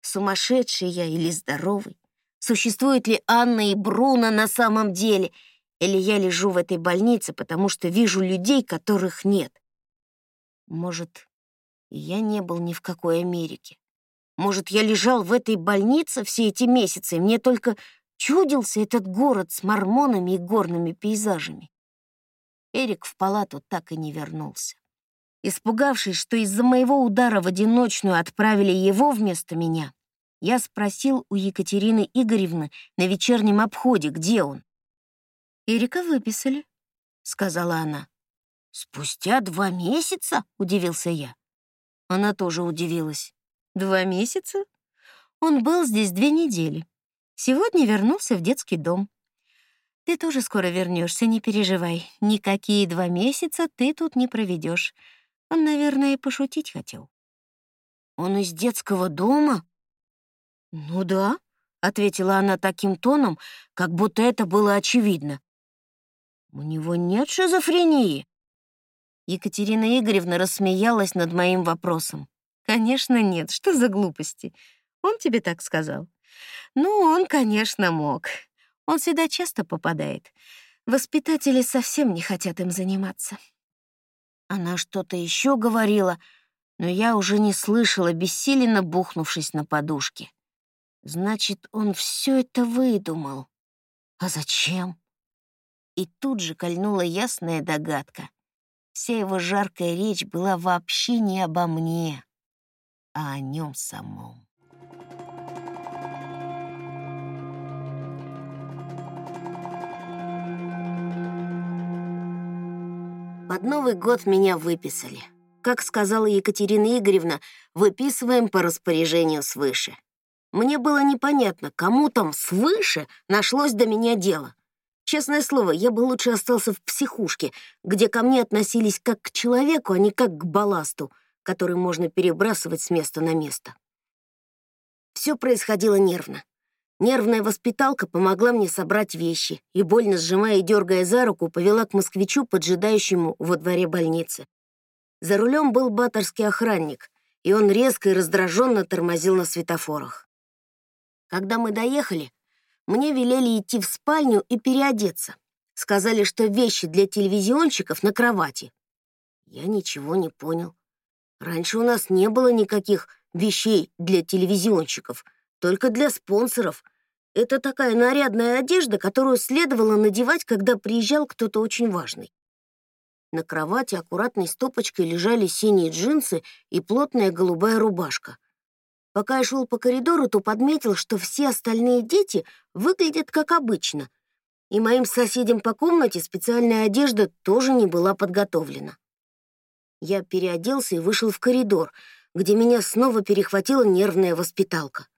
Сумасшедший я или здоровый? Существуют ли Анна и Бруно на самом деле — или я лежу в этой больнице, потому что вижу людей, которых нет. Может, я не был ни в какой Америке. Может, я лежал в этой больнице все эти месяцы, и мне только чудился этот город с мормонами и горными пейзажами. Эрик в палату так и не вернулся. Испугавшись, что из-за моего удара в одиночную отправили его вместо меня, я спросил у Екатерины Игоревны на вечернем обходе, где он. «Эрика выписали», — сказала она. «Спустя два месяца?» — удивился я. Она тоже удивилась. «Два месяца? Он был здесь две недели. Сегодня вернулся в детский дом. Ты тоже скоро вернешься, не переживай. Никакие два месяца ты тут не проведешь. Он, наверное, пошутить хотел». «Он из детского дома?» «Ну да», — ответила она таким тоном, как будто это было очевидно. У него нет шизофрении. Екатерина Игоревна рассмеялась над моим вопросом. Конечно, нет. Что за глупости? Он тебе так сказал? Ну, он, конечно, мог. Он сюда часто попадает. Воспитатели совсем не хотят им заниматься. Она что-то еще говорила, но я уже не слышала, бессиленно бухнувшись на подушке. Значит, он все это выдумал. А зачем? И тут же кольнула ясная догадка. Вся его жаркая речь была вообще не обо мне, а о нем самом. Под Новый год меня выписали. Как сказала Екатерина Игоревна, выписываем по распоряжению свыше. Мне было непонятно, кому там свыше нашлось до меня дело. Честное слово, я бы лучше остался в психушке, где ко мне относились как к человеку, а не как к балласту, который можно перебрасывать с места на место. Все происходило нервно. Нервная воспиталка помогла мне собрать вещи и, больно сжимая и дергая за руку, повела к москвичу, поджидающему во дворе больницы. За рулем был баторский охранник, и он резко и раздраженно тормозил на светофорах. Когда мы доехали, мне велели идти в спальню и переодеться. Сказали, что вещи для телевизионщиков на кровати. Я ничего не понял. Раньше у нас не было никаких вещей для телевизионщиков, только для спонсоров. Это такая нарядная одежда, которую следовало надевать, когда приезжал кто-то очень важный. На кровати аккуратной стопочкой лежали синие джинсы и плотная голубая рубашка. Пока я шел по коридору, то подметил, что все остальные дети выглядят как обычно, и моим соседям по комнате специальная одежда тоже не была подготовлена. Я переоделся и вышел в коридор, где меня снова перехватила нервная воспиталка.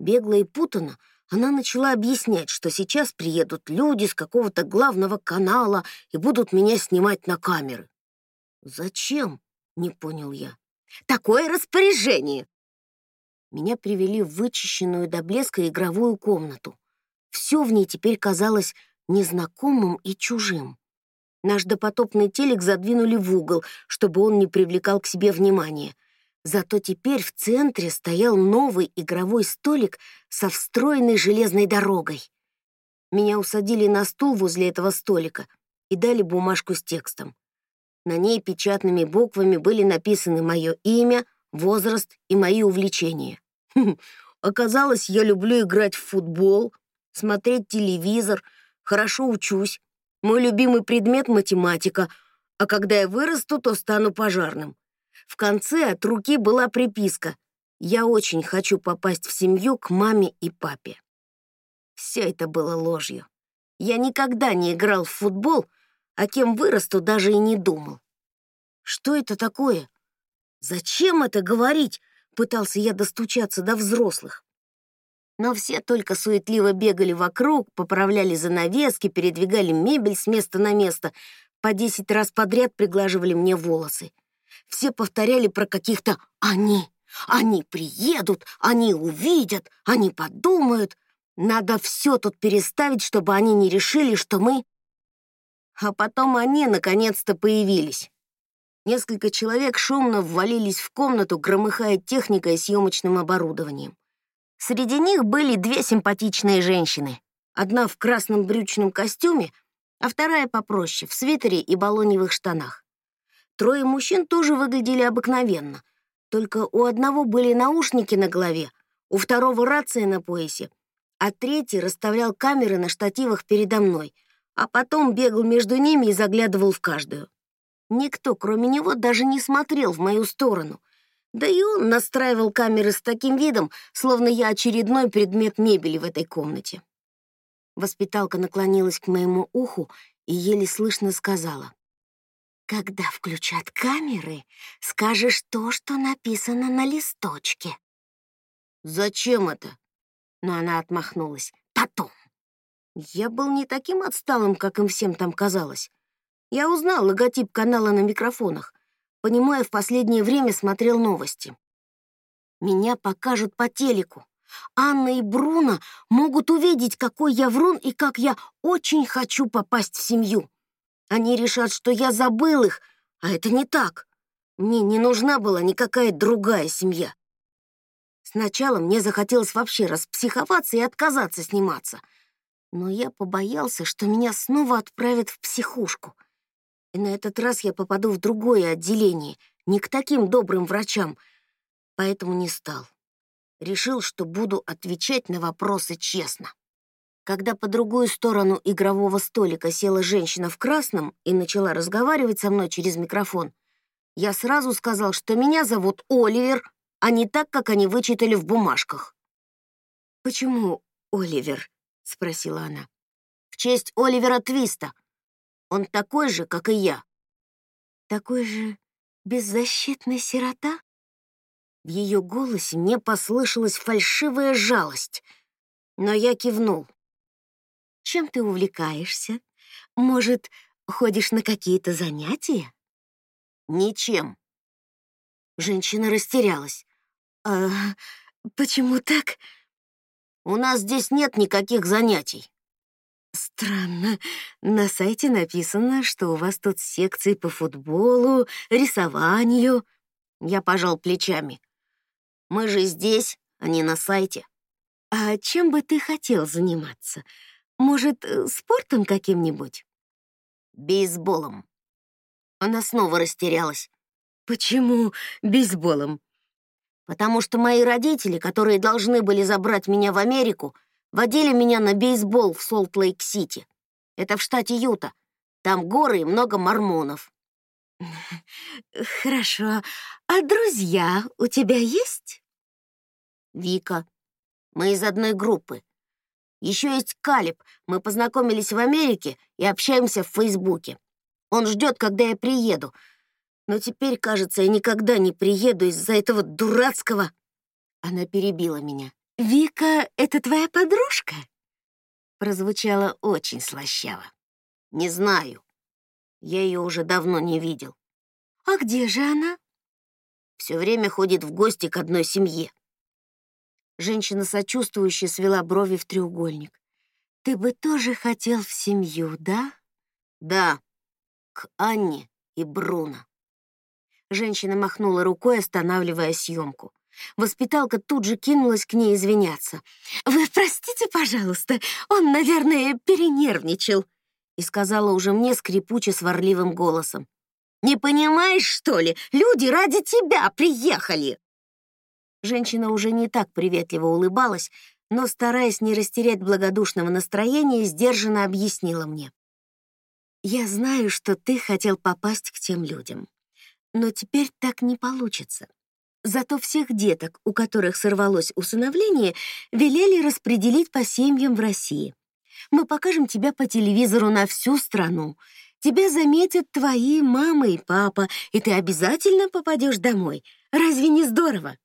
Бегло и путано она начала объяснять, что сейчас приедут люди с какого-то главного канала и будут меня снимать на камеры. «Зачем?» — не понял я. «Такое распоряжение!» Меня привели в вычищенную до блеска игровую комнату. Все в ней теперь казалось незнакомым и чужим. Наш допотопный телек задвинули в угол, чтобы он не привлекал к себе внимания. Зато теперь в центре стоял новый игровой столик со встроенной железной дорогой. Меня усадили на стул возле этого столика и дали бумажку с текстом. На ней печатными буквами были написаны мое имя, возраст и мои увлечения. Хм, оказалось, я люблю играть в футбол, смотреть телевизор, хорошо учусь, мой любимый предмет — математика, а когда я вырасту, то стану пожарным. В конце от руки была приписка «Я очень хочу попасть в семью к маме и папе». Все это было ложью. Я никогда не играл в футбол, а кем вырасту, даже и не думал. Что это такое? Зачем это говорить? Пытался я достучаться до взрослых. Но все только суетливо бегали вокруг, поправляли занавески, передвигали мебель с места на место, по десять раз подряд приглаживали мне волосы. Все повторяли про каких-то «они». Они приедут, они увидят, они подумают. Надо все тут переставить, чтобы они не решили, что мы... А потом они наконец-то появились. Несколько человек шумно ввалились в комнату, громыхая техникой и съемочным оборудованием. Среди них были две симпатичные женщины. Одна в красном брючном костюме, а вторая попроще, в свитере и балоневых штанах. Трое мужчин тоже выглядели обыкновенно, только у одного были наушники на голове, у второго рация на поясе, а третий расставлял камеры на штативах передо мной, а потом бегал между ними и заглядывал в каждую. Никто, кроме него, даже не смотрел в мою сторону, да и он настраивал камеры с таким видом, словно я очередной предмет мебели в этой комнате. Воспиталка наклонилась к моему уху и еле слышно сказала. «Когда включат камеры, скажешь то, что написано на листочке». «Зачем это?» Но она отмахнулась. «Потом». Я был не таким отсталым, как им всем там казалось. Я узнал логотип канала на микрофонах понимая, в последнее время смотрел новости. Меня покажут по телеку. Анна и Бруно могут увидеть, какой я врун и как я очень хочу попасть в семью. Они решат, что я забыл их, а это не так. Мне не нужна была никакая другая семья. Сначала мне захотелось вообще распсиховаться и отказаться сниматься. Но я побоялся, что меня снова отправят в психушку — и на этот раз я попаду в другое отделение, не к таким добрым врачам, поэтому не стал. Решил, что буду отвечать на вопросы честно. Когда по другую сторону игрового столика села женщина в красном и начала разговаривать со мной через микрофон, я сразу сказал, что меня зовут Оливер, а не так, как они вычитали в бумажках. «Почему Оливер?» — спросила она. «В честь Оливера Твиста», он такой же, как и я. Такой же беззащитный сирота? В ее голосе мне послышалась фальшивая жалость, но я кивнул. Чем ты увлекаешься? Может, ходишь на какие-то занятия? Ничем. Женщина растерялась. А почему так? У нас здесь нет никаких занятий. Странно. На сайте написано, что у вас тут секции по футболу, рисованию. Я пожал плечами. Мы же здесь, а не на сайте. А чем бы ты хотел заниматься? Может, э, спортом каким-нибудь? Бейсболом. Она снова растерялась. Почему бейсболом? Потому что мои родители, которые должны были забрать меня в Америку, водили меня на бейсбол в Солт-Лейк-Сити. Это в штате Юта. Там горы и много мормонов. Хорошо. А друзья у тебя есть? Вика. Мы из одной группы. Еще есть Калиб. Мы познакомились в Америке и общаемся в Фейсбуке. Он ждет, когда я приеду. Но теперь, кажется, я никогда не приеду из-за этого дурацкого... Она перебила меня. «Вика — это твоя подружка?» Прозвучало очень слащаво. «Не знаю. Я ее уже давно не видел». «А где же она?» Все время ходит в гости к одной семье. Женщина сочувствующе свела брови в треугольник. «Ты бы тоже хотел в семью, да?» «Да, к Анне и Бруно». Женщина махнула рукой, останавливая съемку. Воспиталка тут же кинулась к ней извиняться. «Вы простите, пожалуйста, он, наверное, перенервничал», и сказала уже мне скрипуче сварливым голосом. «Не понимаешь, что ли? Люди ради тебя приехали!» Женщина уже не так приветливо улыбалась, но, стараясь не растерять благодушного настроения, сдержанно объяснила мне. «Я знаю, что ты хотел попасть к тем людям, но теперь так не получится. Зато всех деток, у которых сорвалось усыновление, велели распределить по семьям в России. Мы покажем тебя по телевизору на всю страну. Тебя заметят твои мама и папа, и ты обязательно попадешь домой. Разве не здорово?»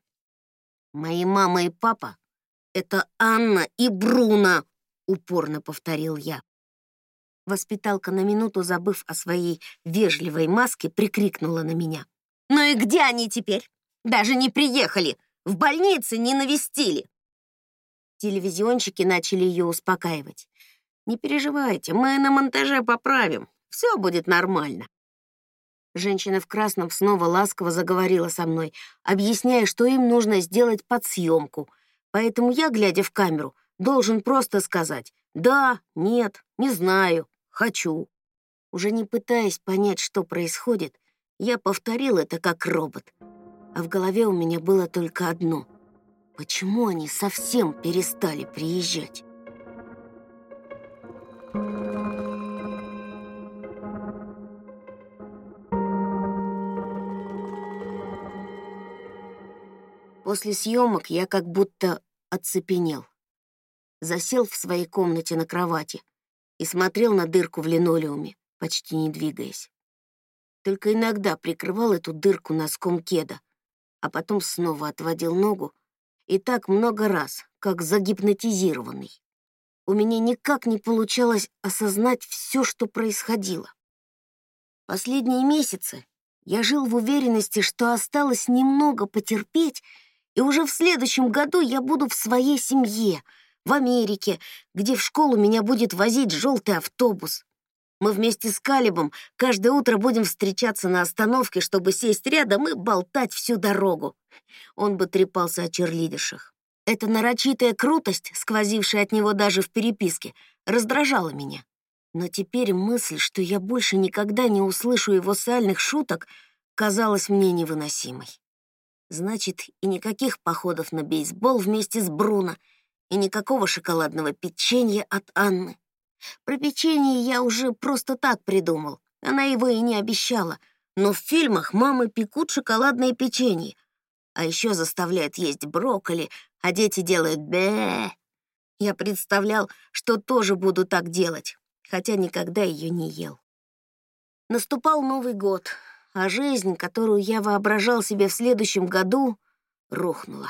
«Мои мама и папа — это Анна и Бруно», — упорно повторил я. Воспиталка на минуту, забыв о своей вежливой маске, прикрикнула на меня. «Ну и где они теперь? Даже не приехали! В больнице не навестили!» Телевизионщики начали ее успокаивать. «Не переживайте, мы на монтаже поправим. Все будет нормально». Женщина в красном снова ласково заговорила со мной, объясняя, что им нужно сделать подсъемку. Поэтому я, глядя в камеру, должен просто сказать «да», «нет», «не знаю», «хочу». Уже не пытаясь понять, что происходит, я повторил это как робот. А в голове у меня было только одно. Почему они совсем перестали приезжать? После съемок я как будто оцепенел. Засел в своей комнате на кровати и смотрел на дырку в линолеуме, почти не двигаясь. Только иногда прикрывал эту дырку носком кеда, а потом снова отводил ногу, и так много раз, как загипнотизированный. У меня никак не получалось осознать все, что происходило. Последние месяцы я жил в уверенности, что осталось немного потерпеть, и уже в следующем году я буду в своей семье, в Америке, где в школу меня будет возить желтый автобус. Мы вместе с Калибом каждое утро будем встречаться на остановке, чтобы сесть рядом и болтать всю дорогу. Он бы трепался о черлидершах. Эта нарочитая крутость, сквозившая от него даже в переписке, раздражала меня. Но теперь мысль, что я больше никогда не услышу его сальных шуток, казалась мне невыносимой. Значит, и никаких походов на бейсбол вместе с Бруно, и никакого шоколадного печенья от Анны. Про печенье я уже просто так придумал. Она его и не обещала. Но в фильмах мамы пекут шоколадное печенье. А еще заставляют есть брокколи, а дети делают бе. Я представлял, что тоже буду так делать, хотя никогда ее не ел. Наступал Новый год — а жизнь, которую я воображал себе в следующем году, рухнула.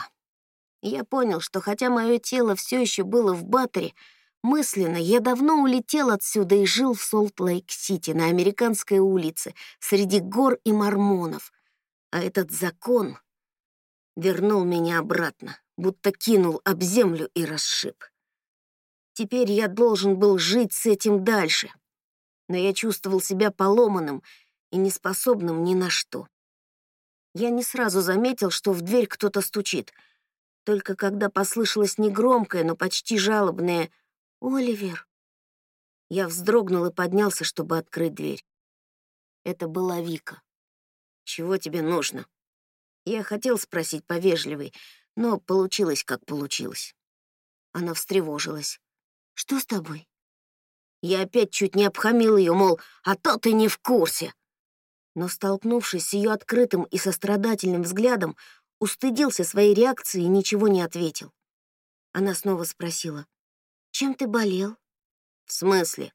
я понял, что хотя мое тело все еще было в Баттере, мысленно я давно улетел отсюда и жил в Солт-Лейк-Сити на американской улице среди гор и мормонов. А этот закон вернул меня обратно будто кинул об землю и расшиб. Теперь я должен был жить с этим дальше, но я чувствовал себя поломанным и неспособным ни на что. Я не сразу заметил, что в дверь кто-то стучит, только когда послышалось негромкое, но почти жалобное «Оливер». Я вздрогнул и поднялся, чтобы открыть дверь. Это была Вика. «Чего тебе нужно?» Я хотел спросить повежливый, но получилось, как получилось. Она встревожилась. «Что с тобой?» Я опять чуть не обхамил ее, мол, а то ты не в курсе. Но, столкнувшись с ее открытым и сострадательным взглядом, устыдился своей реакции и ничего не ответил. Она снова спросила, «Чем ты болел?» «В смысле?»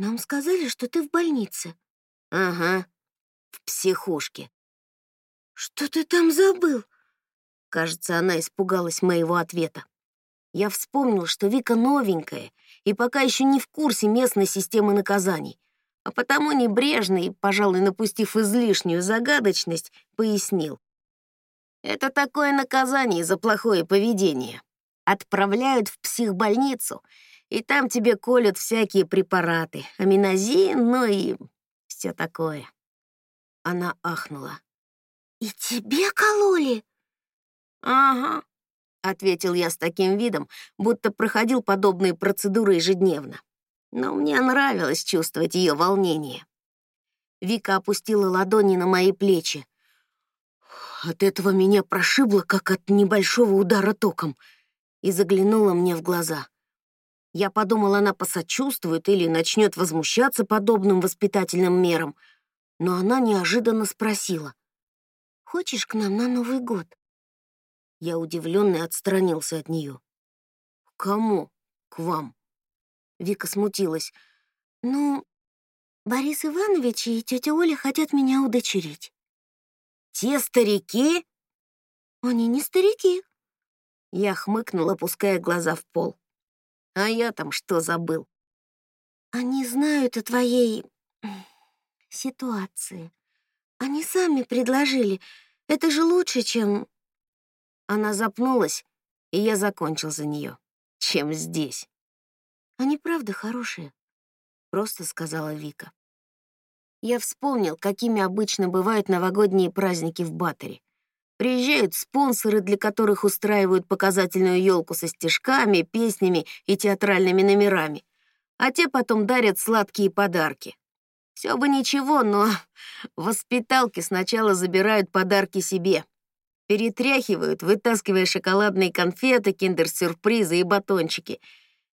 «Нам сказали, что ты в больнице». «Ага, в психушке». «Что ты там забыл?» Кажется, она испугалась моего ответа. Я вспомнил, что Вика новенькая и пока еще не в курсе местной системы наказаний, а потому небрежно и, пожалуй, напустив излишнюю загадочность, пояснил. Это такое наказание за плохое поведение. Отправляют в психбольницу, и там тебе колют всякие препараты, аминозин, ну и все такое. Она ахнула. «И тебе кололи?» «Ага», — ответил я с таким видом, будто проходил подобные процедуры ежедневно. Но мне нравилось чувствовать ее волнение. Вика опустила ладони на мои плечи. От этого меня прошибло, как от небольшого удара током, и заглянула мне в глаза. Я подумал, она посочувствует или начнет возмущаться подобным воспитательным мерам, но она неожиданно спросила. «Хочешь к нам на Новый год?» Я удивленно отстранился от нее. «К кому? К вам?» Вика смутилась. «Ну, Борис Иванович и тетя Оля хотят меня удочерить». «Те старики?» «Они не старики». Я хмыкнул, опуская глаза в пол. «А я там что забыл?» «Они знают о твоей... ситуации. Они сами предложили. Это же лучше, чем...» Она запнулась, и я закончил за нее. «Чем здесь?» «Они правда хорошие», — просто сказала Вика. Я вспомнил, какими обычно бывают новогодние праздники в Баттере. Приезжают спонсоры, для которых устраивают показательную елку со стишками, песнями и театральными номерами, а те потом дарят сладкие подарки. Все бы ничего, но воспиталки сначала забирают подарки себе, перетряхивают, вытаскивая шоколадные конфеты, киндер-сюрпризы и батончики,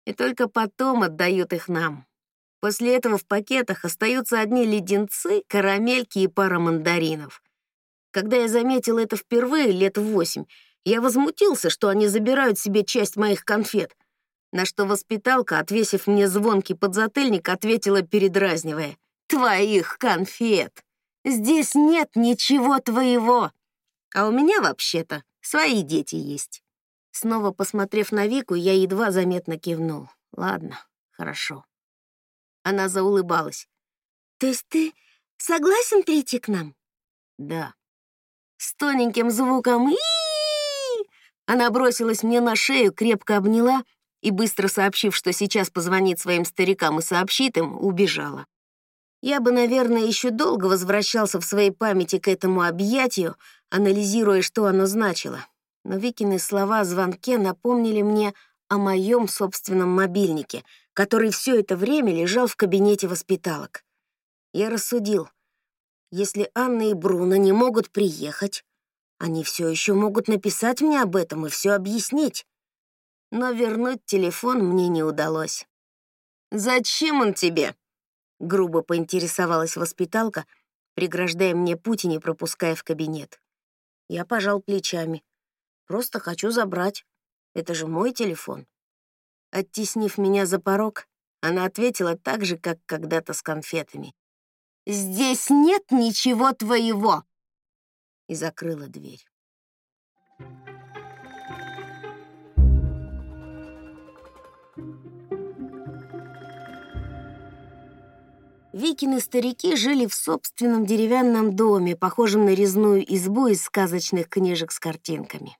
и только потом отдают их нам. После этого в пакетах остаются одни леденцы, карамельки и пара мандаринов. Когда я заметил это впервые лет в восемь, я возмутился, что они забирают себе часть моих конфет, на что воспиталка, отвесив мне звонкий подзатыльник, ответила, передразнивая, «Твоих конфет! Здесь нет ничего твоего! А у меня, вообще-то, свои дети есть». Снова посмотрев на Вику, я едва заметно кивнул. «Ладно, хорошо». Она заулыбалась. «То есть ты согласен прийти к нам?» «Да». С тоненьким звуком и Она бросилась мне на шею, крепко обняла и, быстро сообщив, что сейчас позвонит своим старикам и сообщит им, убежала. Я бы, наверное, еще долго возвращался в своей памяти к этому объятию, анализируя, что оно значило. Но Викины слова о звонке напомнили мне о моем собственном мобильнике, который все это время лежал в кабинете воспиталок. Я рассудил, если Анна и Бруно не могут приехать, они все еще могут написать мне об этом и все объяснить. Но вернуть телефон мне не удалось. «Зачем он тебе?» — грубо поинтересовалась воспиталка, преграждая мне путь и не пропуская в кабинет. Я пожал плечами. «Просто хочу забрать. Это же мой телефон». Оттеснив меня за порог, она ответила так же, как когда-то с конфетами. «Здесь нет ничего твоего!» И закрыла дверь. Викины старики жили в собственном деревянном доме, похожем на резную избу из сказочных книжек с картинками.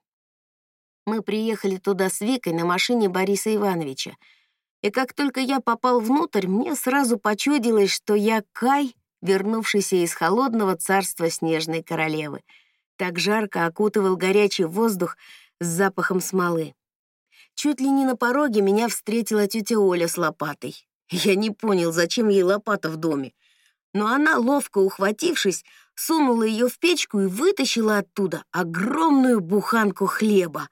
Мы приехали туда с Викой на машине Бориса Ивановича. И как только я попал внутрь, мне сразу почудилось, что я Кай, вернувшийся из холодного царства снежной королевы. Так жарко окутывал горячий воздух с запахом смолы. Чуть ли не на пороге меня встретила тетя Оля с лопатой. Я не понял, зачем ей лопата в доме. Но она, ловко ухватившись, сунула ее в печку и вытащила оттуда огромную буханку хлеба.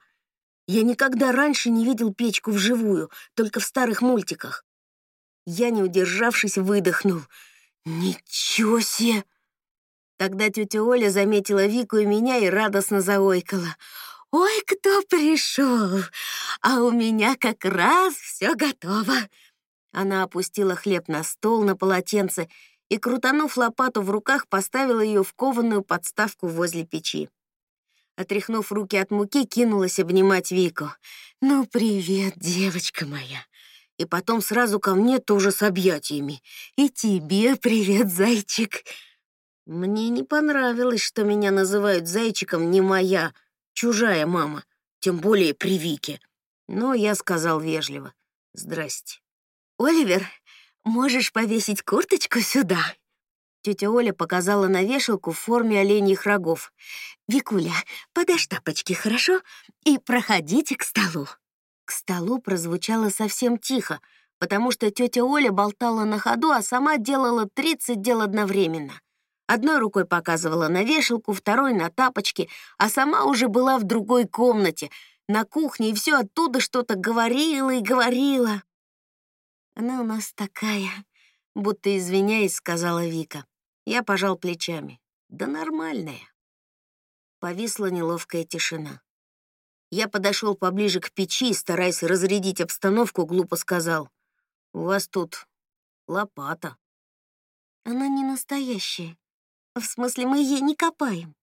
Я никогда раньше не видел печку вживую, только в старых мультиках. Я, не удержавшись, выдохнул. «Ничего себе!» Тогда тетя Оля заметила Вику и меня и радостно заойкала. «Ой, кто пришел! А у меня как раз все готово!» Она опустила хлеб на стол на полотенце и, крутанув лопату в руках, поставила ее в кованую подставку возле печи. Отряхнув руки от муки, кинулась обнимать Вику. «Ну, привет, девочка моя!» И потом сразу ко мне тоже с объятиями. «И тебе привет, зайчик!» Мне не понравилось, что меня называют зайчиком не моя, чужая мама, тем более при Вике. Но я сказал вежливо «Здрасте». «Оливер, можешь повесить курточку сюда?» Тетя Оля показала на вешалку в форме оленьих рогов. «Викуля, подашь тапочки, хорошо? И проходите к столу». К столу прозвучало совсем тихо, потому что тетя Оля болтала на ходу, а сама делала 30 дел одновременно. Одной рукой показывала на вешалку, второй — на тапочки, а сама уже была в другой комнате, на кухне, и все оттуда что-то говорила и говорила. Она у нас такая, будто извиняясь, сказала Вика. Я пожал плечами. Да нормальная. Повисла неловкая тишина. Я подошел поближе к печи, стараясь разрядить обстановку, глупо сказал. «У вас тут лопата». «Она не настоящая. В смысле, мы ей не копаем».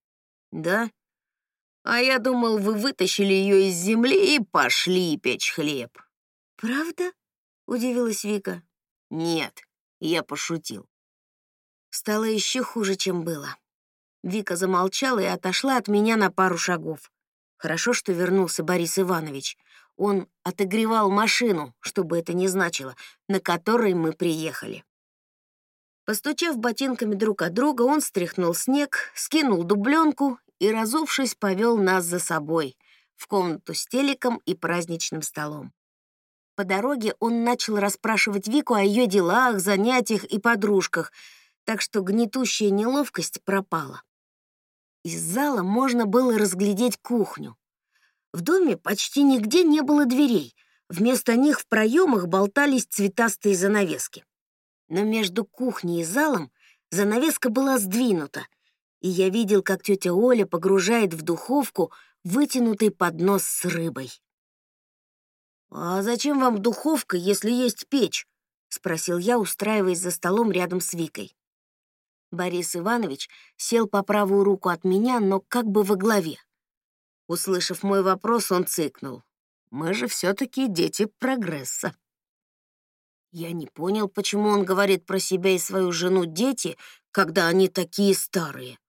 «Да? А я думал, вы вытащили ее из земли и пошли печь хлеб». «Правда?» — удивилась Вика. «Нет, я пошутил». Стало еще хуже, чем было. Вика замолчала и отошла от меня на пару шагов. Хорошо, что вернулся Борис Иванович. Он отогревал машину, что бы это ни значило, на которой мы приехали. Постучав ботинками друг от друга, он стряхнул снег, скинул дубленку и, разувшись, повел нас за собой в комнату с телеком и праздничным столом. По дороге он начал расспрашивать Вику о ее делах, занятиях и подружках, так что гнетущая неловкость пропала. Из зала можно было разглядеть кухню. В доме почти нигде не было дверей, вместо них в проемах болтались цветастые занавески. Но между кухней и залом занавеска была сдвинута, и я видел, как тетя Оля погружает в духовку вытянутый поднос с рыбой. «А зачем вам духовка, если есть печь?» — спросил я, устраиваясь за столом рядом с Викой. Борис Иванович сел по правую руку от меня, но как бы во главе. Услышав мой вопрос, он цыкнул. «Мы же все таки дети прогресса». Я не понял, почему он говорит про себя и свою жену «дети», когда они такие старые.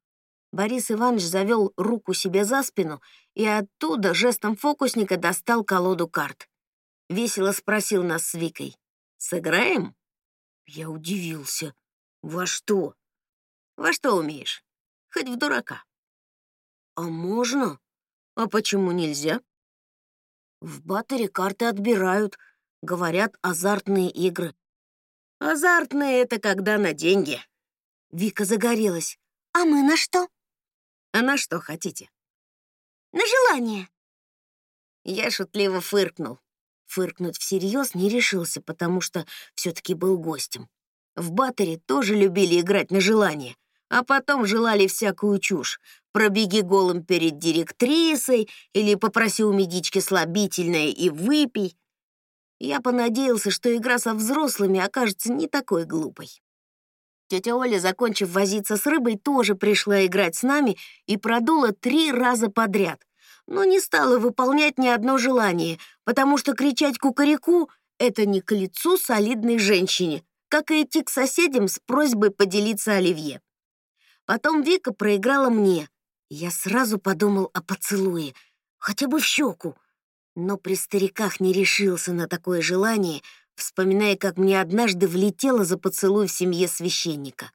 Борис Иванович завел руку себе за спину и оттуда жестом фокусника достал колоду карт. Весело спросил нас с Викой. «Сыграем?» Я удивился. «Во что?» «Во что умеешь? Хоть в дурака». «А можно? А почему нельзя?» «В батаре карты отбирают. Говорят, азартные игры». «Азартные — это когда на деньги». Вика загорелась. «А мы на что?» «А на что хотите?» «На желание». Я шутливо фыркнул. Фыркнуть всерьез не решился, потому что все-таки был гостем. В батаре тоже любили играть на желание, а потом желали всякую чушь. Пробеги голым перед директрисой или попроси у медички слабительное и выпей. Я понадеялся, что игра со взрослыми окажется не такой глупой. Тетя Оля, закончив возиться с рыбой, тоже пришла играть с нами и продула три раза подряд но не стала выполнять ни одно желание, потому что кричать кукареку — это не к лицу солидной женщине, как и идти к соседям с просьбой поделиться оливье. Потом Вика проиграла мне. Я сразу подумал о поцелуе, хотя бы в щеку, Но при стариках не решился на такое желание, вспоминая, как мне однажды влетело за поцелуй в семье священника.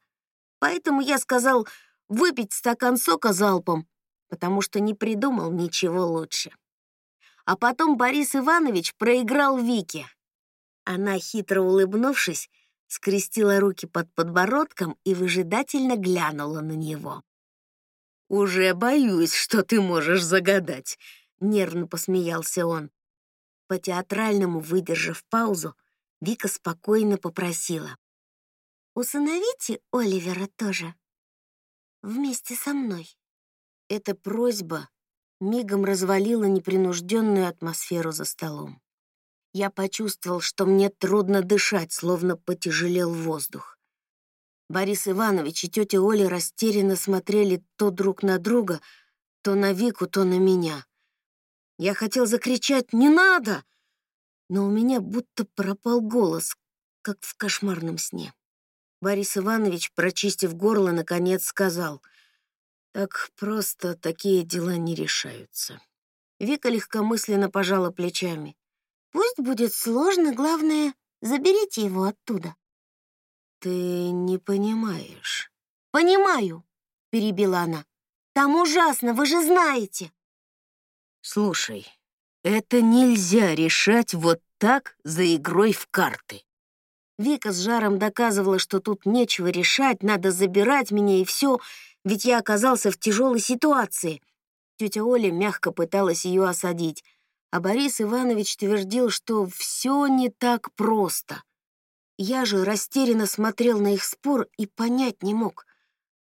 Поэтому я сказал выпить стакан сока залпом, потому что не придумал ничего лучше. А потом Борис Иванович проиграл Вике. Она, хитро улыбнувшись, скрестила руки под подбородком и выжидательно глянула на него. «Уже боюсь, что ты можешь загадать», — нервно посмеялся он. По-театральному выдержав паузу, Вика спокойно попросила. «Усыновите Оливера тоже. Вместе со мной». Эта просьба мигом развалила непринужденную атмосферу за столом. Я почувствовал, что мне трудно дышать, словно потяжелел воздух. Борис Иванович и тетя Оля растерянно смотрели то друг на друга, то на Вику, то на меня. Я хотел закричать «Не надо!», но у меня будто пропал голос, как в кошмарном сне. Борис Иванович, прочистив горло, наконец сказал «Так просто такие дела не решаются». Вика легкомысленно пожала плечами. «Пусть будет сложно, главное, заберите его оттуда». «Ты не понимаешь». «Понимаю», — перебила она. «Там ужасно, вы же знаете». «Слушай, это нельзя решать вот так за игрой в карты». Вика с жаром доказывала, что тут нечего решать, надо забирать меня и все, ведь я оказался в тяжелой ситуации. Тетя Оля мягко пыталась ее осадить, а Борис Иванович твердил, что все не так просто. Я же растерянно смотрел на их спор и понять не мог,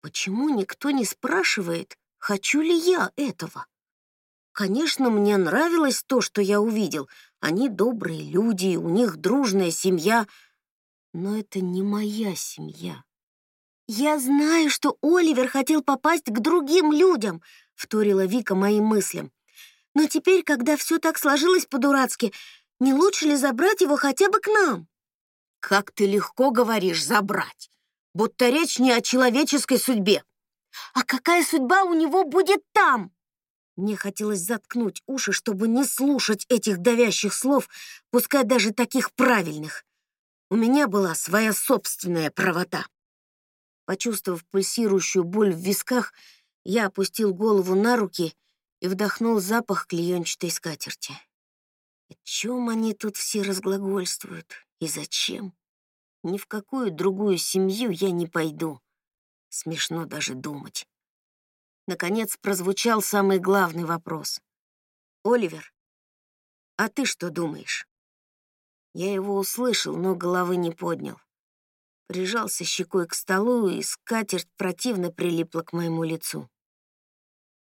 почему никто не спрашивает, хочу ли я этого. Конечно, мне нравилось то, что я увидел. Они добрые люди, у них дружная семья. Но это не моя семья. «Я знаю, что Оливер хотел попасть к другим людям», — вторила Вика моим мыслям. «Но теперь, когда все так сложилось по-дурацки, не лучше ли забрать его хотя бы к нам?» Как ты легко говоришь «забрать», будто речь не о человеческой судьбе. А какая судьба у него будет там? Мне хотелось заткнуть уши, чтобы не слушать этих давящих слов, пускай даже таких правильных. У меня была своя собственная правота. Почувствовав пульсирующую боль в висках, я опустил голову на руки и вдохнул запах клеенчатой скатерти. О чем они тут все разглагольствуют? И зачем? Ни в какую другую семью я не пойду. Смешно даже думать. Наконец прозвучал самый главный вопрос. «Оливер, а ты что думаешь?» Я его услышал, но головы не поднял. Прижался щекой к столу, и скатерть противно прилипла к моему лицу.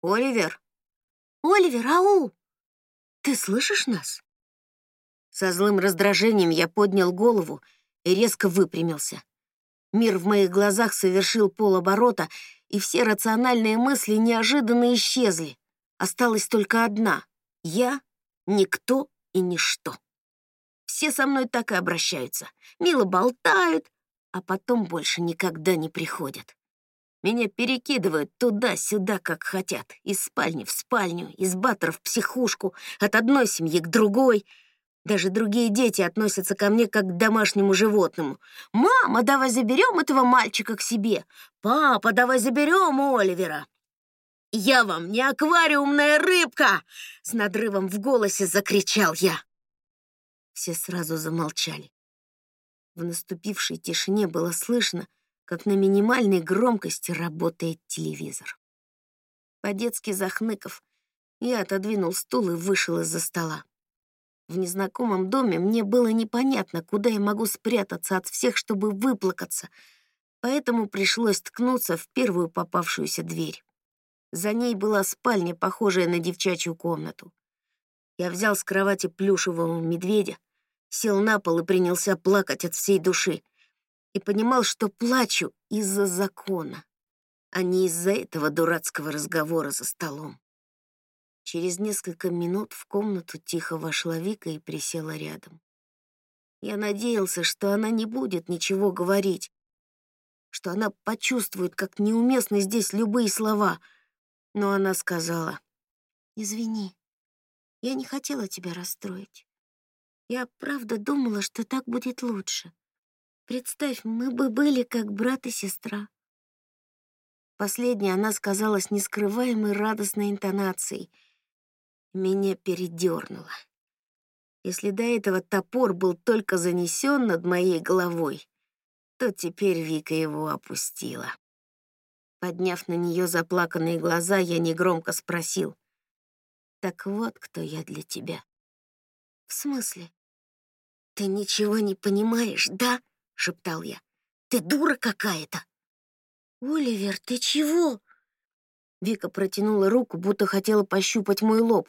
«Оливер!» «Оливер, ау! Ты слышишь нас?» Со злым раздражением я поднял голову и резко выпрямился. Мир в моих глазах совершил полоборота, и все рациональные мысли неожиданно исчезли. Осталась только одна — я, никто и ничто. Все со мной так и обращаются, мило болтают, а потом больше никогда не приходят. Меня перекидывают туда-сюда, как хотят, из спальни в спальню, из баттера в психушку, от одной семьи к другой — даже другие дети относятся ко мне как к домашнему животному. «Мама, давай заберем этого мальчика к себе! Папа, давай заберем Оливера!» «Я вам не аквариумная рыбка!» С надрывом в голосе закричал я. Все сразу замолчали. В наступившей тишине было слышно, как на минимальной громкости работает телевизор. По-детски захныков, я отодвинул стул и вышел из-за стола. В незнакомом доме мне было непонятно, куда я могу спрятаться от всех, чтобы выплакаться, поэтому пришлось ткнуться в первую попавшуюся дверь. За ней была спальня, похожая на девчачью комнату. Я взял с кровати плюшевого медведя, сел на пол и принялся плакать от всей души. И понимал, что плачу из-за закона, а не из-за этого дурацкого разговора за столом. Через несколько минут в комнату тихо вошла Вика и присела рядом. Я надеялся, что она не будет ничего говорить, что она почувствует, как неуместны здесь любые слова, но она сказала, «Извини, Я не хотела тебя расстроить. Я правда думала, что так будет лучше. Представь, мы бы были как брат и сестра. Последнее она сказала с нескрываемой радостной интонацией. Меня передернуло. Если до этого топор был только занесен над моей головой, то теперь Вика его опустила. Подняв на нее заплаканные глаза, я негромко спросил. «Так вот, кто я для тебя». «В смысле?» «Ты ничего не понимаешь, да?» — шептал я. «Ты дура какая-то!» «Оливер, ты чего?» Вика протянула руку, будто хотела пощупать мой лоб,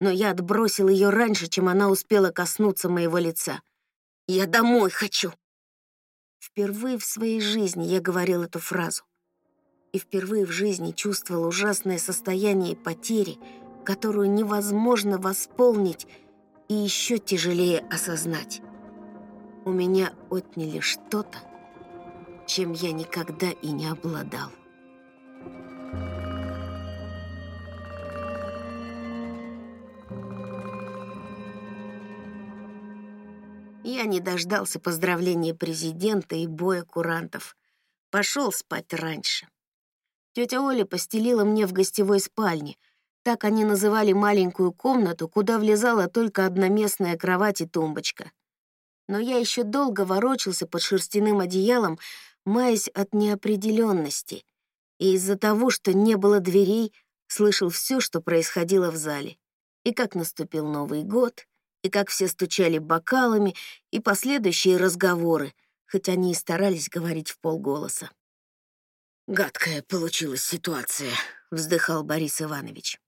но я отбросил ее раньше, чем она успела коснуться моего лица. «Я домой хочу!» Впервые в своей жизни я говорил эту фразу. И впервые в жизни чувствовал ужасное состояние потери, которую невозможно восполнить и еще тяжелее осознать. У меня отняли что-то, чем я никогда и не обладал. Я не дождался поздравления президента и боя курантов. Пошел спать раньше. Тетя Оля постелила мне в гостевой спальне. Так они называли маленькую комнату, куда влезала только одноместная кровать и тумбочка. Но я еще долго ворочался под шерстяным одеялом, маясь от неопределенности. И из-за того, что не было дверей, слышал все, что происходило в зале. И как наступил Новый год, и как все стучали бокалами, и последующие разговоры, хоть они и старались говорить в полголоса. «Гадкая получилась ситуация», — вздыхал Борис Иванович.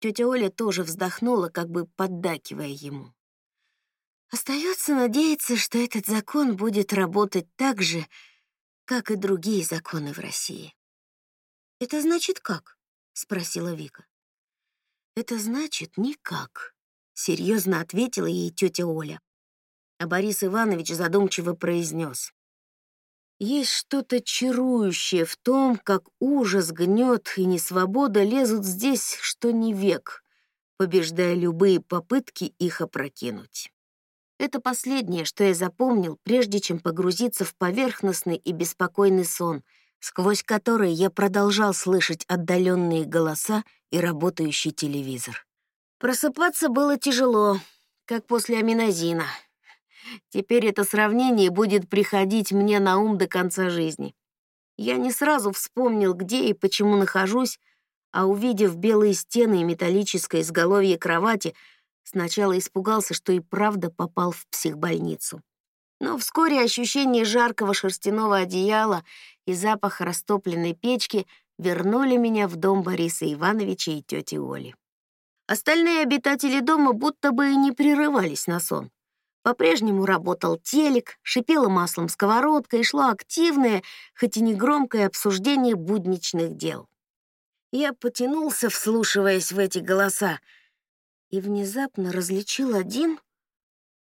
Тетя Оля тоже вздохнула, как бы поддакивая ему. Остается надеяться, что этот закон будет работать так же, как и другие законы в России. «Это значит как?» — спросила Вика. «Это значит никак», серьезно ответила ей тетя Оля. А Борис Иванович задумчиво произнес. Есть что-то чарующее в том, как ужас, гнет и несвобода лезут здесь, что не век, побеждая любые попытки их опрокинуть. Это последнее, что я запомнил, прежде чем погрузиться в поверхностный и беспокойный сон, сквозь который я продолжал слышать отдаленные голоса и работающий телевизор. Просыпаться было тяжело, как после аминозина. Теперь это сравнение будет приходить мне на ум до конца жизни. Я не сразу вспомнил, где и почему нахожусь, а увидев белые стены и металлическое изголовье кровати, сначала испугался, что и правда попал в психбольницу. Но вскоре ощущение жаркого шерстяного одеяла и запах растопленной печки вернули меня в дом Бориса Ивановича и тети Оли. Остальные обитатели дома будто бы и не прерывались на сон. По-прежнему работал телек, шипела маслом сковородка и шло активное, хоть и не громкое обсуждение будничных дел. Я потянулся, вслушиваясь в эти голоса, и внезапно различил один,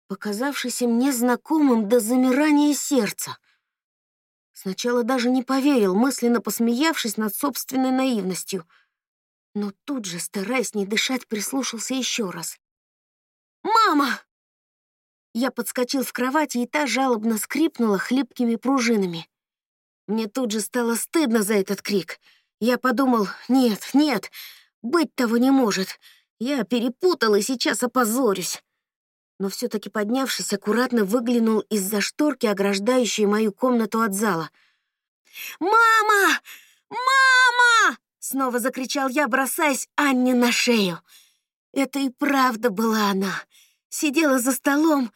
показавшийся мне знакомым до замирания сердца. Сначала даже не поверил, мысленно посмеявшись над собственной наивностью — но тут же, стараясь не дышать, прислушался еще раз. «Мама!» Я подскочил в кровати, и та жалобно скрипнула хлипкими пружинами. Мне тут же стало стыдно за этот крик. Я подумал, нет, нет, быть того не может. Я перепутал и сейчас опозорюсь. Но все таки поднявшись, аккуратно выглянул из-за шторки, ограждающей мою комнату от зала. «Мама! Мама!» Снова закричал я, бросаясь Анне на шею. Это и правда была она. Сидела за столом,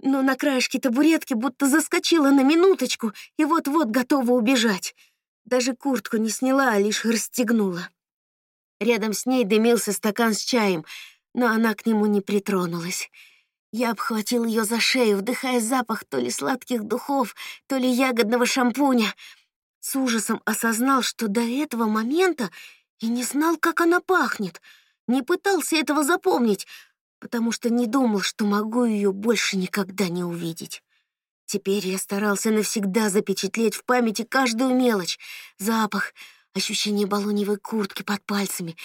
но на краешке табуретки будто заскочила на минуточку и вот-вот готова убежать. Даже куртку не сняла, а лишь расстегнула. Рядом с ней дымился стакан с чаем, но она к нему не притронулась. Я обхватил ее за шею, вдыхая запах то ли сладких духов, то ли ягодного шампуня — с ужасом осознал, что до этого момента и не знал, как она пахнет, не пытался этого запомнить, потому что не думал, что могу ее больше никогда не увидеть. Теперь я старался навсегда запечатлеть в памяти каждую мелочь — запах, ощущение балоневой куртки под пальцами,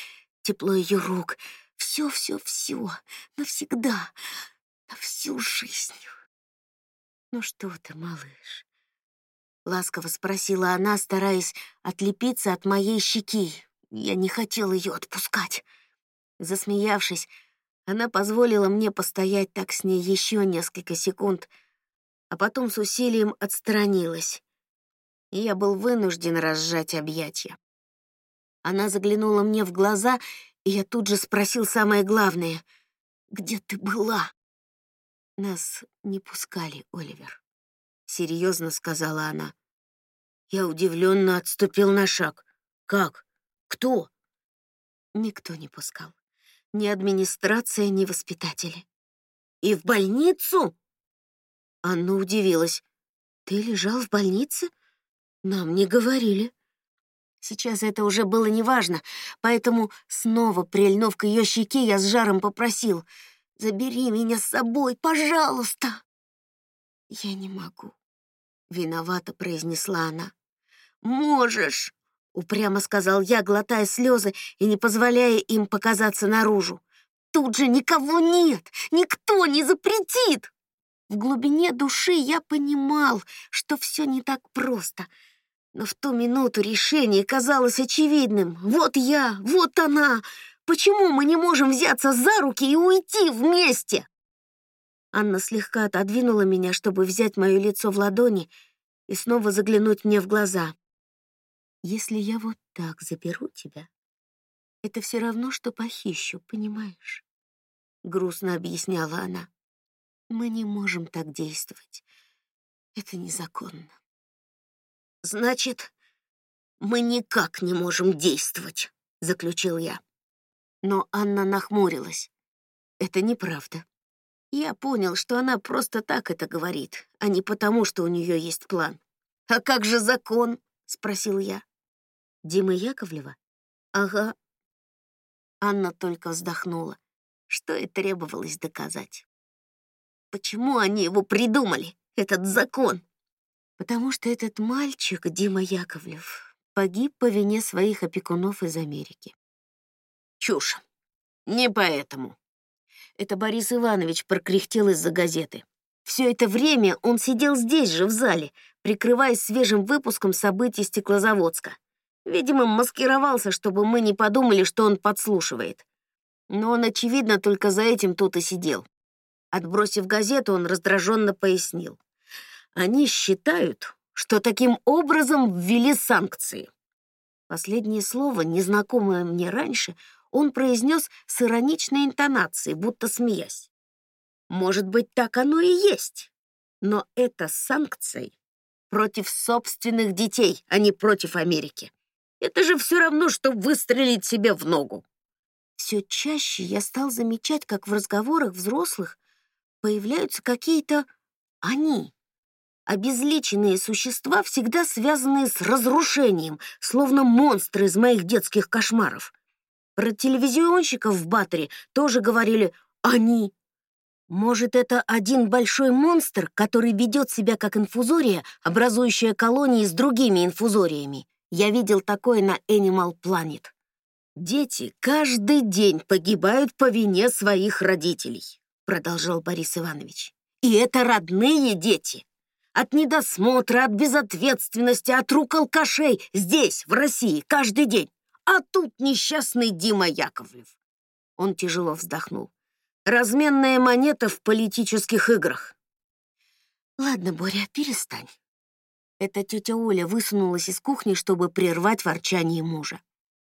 тепло ее рук — Все-все-все, навсегда, на всю жизнь. Ну что ты, малыш? Ласково спросила она, стараясь отлепиться от моей щеки. Я не хотел ее отпускать. Засмеявшись, она позволила мне постоять так с ней еще несколько секунд, а потом с усилием отстранилась. И я был вынужден разжать объятия. Она заглянула мне в глаза, и я тут же спросил самое главное. «Где ты была?» «Нас не пускали, Оливер», — серьезно сказала она. Я удивленно отступил на шаг. «Как? Кто?» Никто не пускал. Ни администрация, ни воспитатели. «И в больницу?» Анна удивилась. «Ты лежал в больнице? Нам не говорили». Сейчас это уже было неважно, поэтому, снова прильнув к ее щеке, я с жаром попросил «Забери меня с собой, пожалуйста!» «Я не могу», — виновато произнесла она. «Можешь!» — упрямо сказал я, глотая слезы и не позволяя им показаться наружу. «Тут же никого нет! Никто не запретит!» В глубине души я понимал, что все не так просто — но в ту минуту решение казалось очевидным. Вот я, вот она. Почему мы не можем взяться за руки и уйти вместе? Анна слегка отодвинула меня, чтобы взять мое лицо в ладони и снова заглянуть мне в глаза. Если я вот так заберу тебя, это все равно, что похищу, понимаешь? Грустно объясняла она. Мы не можем так действовать. Это незаконно. «Значит, мы никак не можем действовать», — заключил я. Но Анна нахмурилась. «Это неправда. Я понял, что она просто так это говорит, а не потому, что у нее есть план. «А как же закон?» — спросил я. «Дима Яковлева?» «Ага». Анна только вздохнула, что и требовалось доказать. «Почему они его придумали, этот закон?» Потому что этот мальчик, Дима Яковлев, погиб по вине своих опекунов из Америки. Чушь. Не поэтому. Это Борис Иванович прокряхтел из-за газеты. Все это время он сидел здесь же, в зале, прикрываясь свежим выпуском событий Стеклозаводска. Видимо, маскировался, чтобы мы не подумали, что он подслушивает. Но он, очевидно, только за этим тут и сидел. Отбросив газету, он раздраженно пояснил. Они считают, что таким образом ввели санкции. Последнее слово, незнакомое мне раньше, он произнес с ироничной интонацией, будто смеясь. Может быть, так оно и есть, но это санкции против собственных детей, а не против Америки. Это же все равно, что выстрелить себе в ногу. Все чаще я стал замечать, как в разговорах взрослых появляются какие-то «они», Обезличенные существа, всегда связанные с разрушением, словно монстры из моих детских кошмаров. Про телевизионщиков в Баттере тоже говорили «они». Может, это один большой монстр, который ведет себя как инфузория, образующая колонии с другими инфузориями. Я видел такое на Animal Planet. Дети каждый день погибают по вине своих родителей, продолжал Борис Иванович. И это родные дети. От недосмотра, от безответственности, от рук алкашей здесь, в России, каждый день. А тут несчастный Дима Яковлев. Он тяжело вздохнул. Разменная монета в политических играх. Ладно, Боря, перестань. Эта тетя Оля высунулась из кухни, чтобы прервать ворчание мужа.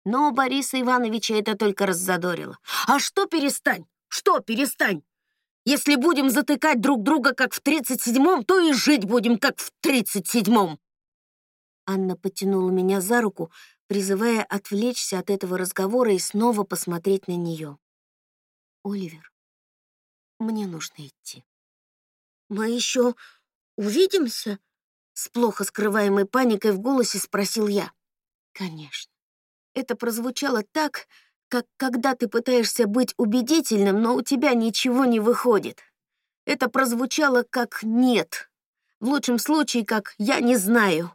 Но Бориса Ивановича это только раззадорило. «А что перестань? Что перестань? Если будем затыкать друг друга, как в тридцать седьмом, то и жить будем, как в тридцать седьмом. Анна потянула меня за руку, призывая отвлечься от этого разговора и снова посмотреть на нее. «Оливер, мне нужно идти». «Мы еще увидимся?» С плохо скрываемой паникой в голосе спросил я. «Конечно». Это прозвучало так, как когда ты пытаешься быть убедительным, но у тебя ничего не выходит. Это прозвучало как «нет», в лучшем случае как «я не знаю».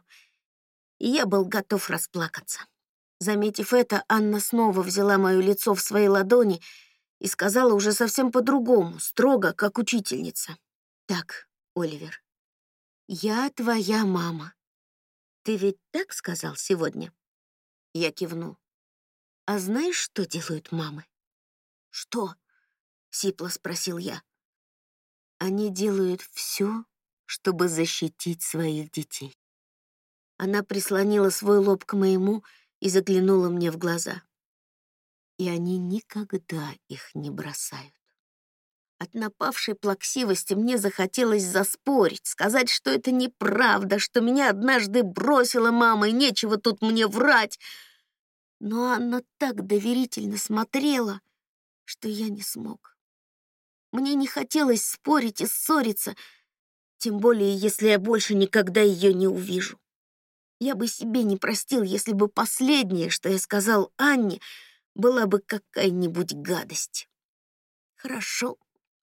И я был готов расплакаться. Заметив это, Анна снова взяла мое лицо в свои ладони и сказала уже совсем по-другому, строго, как учительница. «Так, Оливер, я твоя мама. Ты ведь так сказал сегодня?» Я кивнул. «А знаешь, что делают мамы?» «Что?» — сипло спросил я. «Они делают все, чтобы защитить своих детей». Она прислонила свой лоб к моему и заглянула мне в глаза. И они никогда их не бросают. От напавшей плаксивости мне захотелось заспорить, сказать, что это неправда, что меня однажды бросила мама, и нечего тут мне врать. Но она так доверительно смотрела, что я не смог. Мне не хотелось спорить и ссориться, тем более, если я больше никогда ее не увижу. Я бы себе не простил, если бы последнее, что я сказал Анне, была бы какая-нибудь гадость. Хорошо,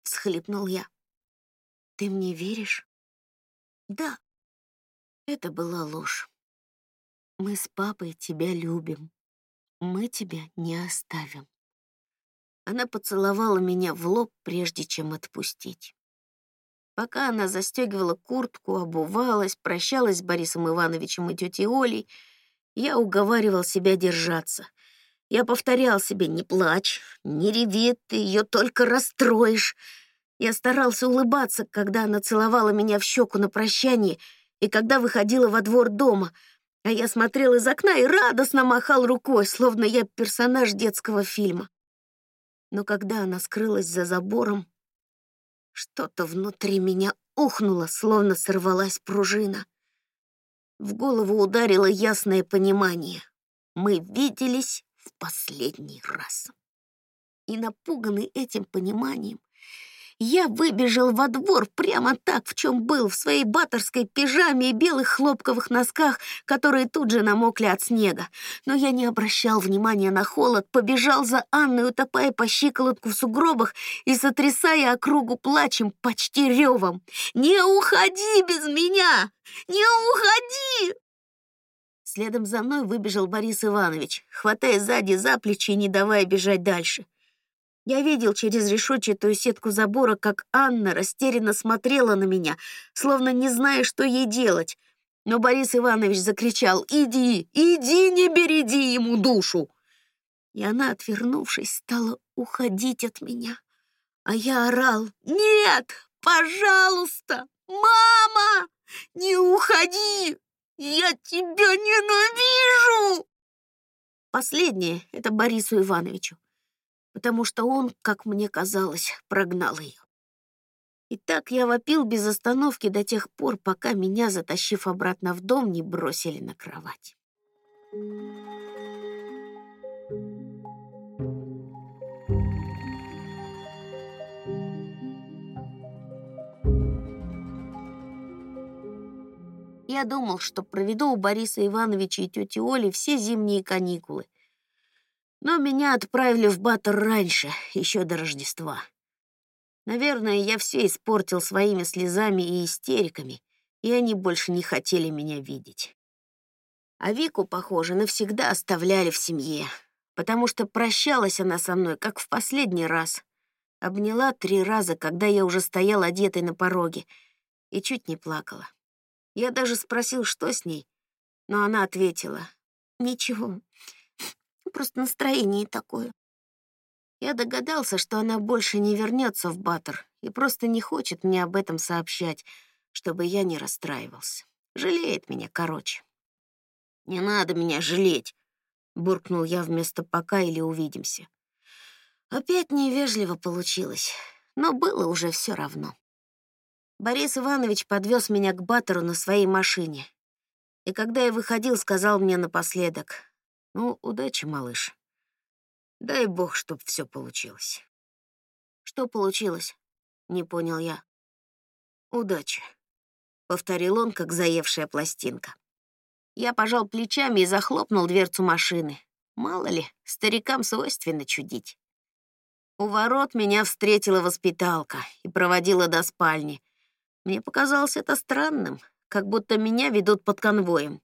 — схлипнул я. «Ты мне веришь?» «Да». Это была ложь. «Мы с папой тебя любим. Мы тебя не оставим». Она поцеловала меня в лоб, прежде чем отпустить. Пока она застегивала куртку, обувалась, прощалась с Борисом Ивановичем и тетей Олей, я уговаривал себя держаться. Я повторял себе «не плачь, не реви, ты ее только расстроишь». Я старался улыбаться, когда она целовала меня в щеку на прощание и когда выходила во двор дома, а я смотрел из окна и радостно махал рукой, словно я персонаж детского фильма. Но когда она скрылась за забором, что-то внутри меня ухнуло, словно сорвалась пружина. В голову ударило ясное понимание. Мы виделись в последний раз. И напуганный этим пониманием, я выбежал во двор прямо так, в чем был, в своей баттерской пижаме и белых хлопковых носках, которые тут же намокли от снега. Но я не обращал внимания на холод, побежал за Анной, утопая по щиколотку в сугробах и сотрясая округу плачем, почти ревом. «Не уходи без меня! Не уходи!» Следом за мной выбежал Борис Иванович, хватая сзади за плечи и не давая бежать дальше. Я видел через решетчатую сетку забора, как Анна растерянно смотрела на меня, словно не зная, что ей делать. Но Борис Иванович закричал «Иди, иди, не береди ему душу!» И она, отвернувшись, стала уходить от меня. А я орал «Нет, пожалуйста, мама, не уходи! Я тебя ненавижу!» Последнее — это Борису Ивановичу потому что он, как мне казалось, прогнал ее. И так я вопил без остановки до тех пор, пока меня, затащив обратно в дом, не бросили на кровать. Я думал, что проведу у Бориса Ивановича и тети Оли все зимние каникулы — но меня отправили в Баттер раньше, еще до Рождества. Наверное, я все испортил своими слезами и истериками, и они больше не хотели меня видеть. А Вику, похоже, навсегда оставляли в семье, потому что прощалась она со мной, как в последний раз. Обняла три раза, когда я уже стоял одетый на пороге, и чуть не плакала. Я даже спросил, что с ней, но она ответила, «Ничего, Просто настроение такое. Я догадался, что она больше не вернется в Баттер и просто не хочет мне об этом сообщать, чтобы я не расстраивался. Жалеет меня, короче. «Не надо меня жалеть», — буркнул я вместо «пока» или «увидимся». Опять невежливо получилось, но было уже все равно. Борис Иванович подвез меня к Баттеру на своей машине. И когда я выходил, сказал мне напоследок, ну, удачи, малыш. Дай бог, чтоб все получилось. Что получилось? Не понял я. Удачи, повторил он, как заевшая пластинка. Я пожал плечами и захлопнул дверцу машины. Мало ли, старикам свойственно чудить. У ворот меня встретила воспиталка и проводила до спальни. Мне показалось это странным, как будто меня ведут под конвоем.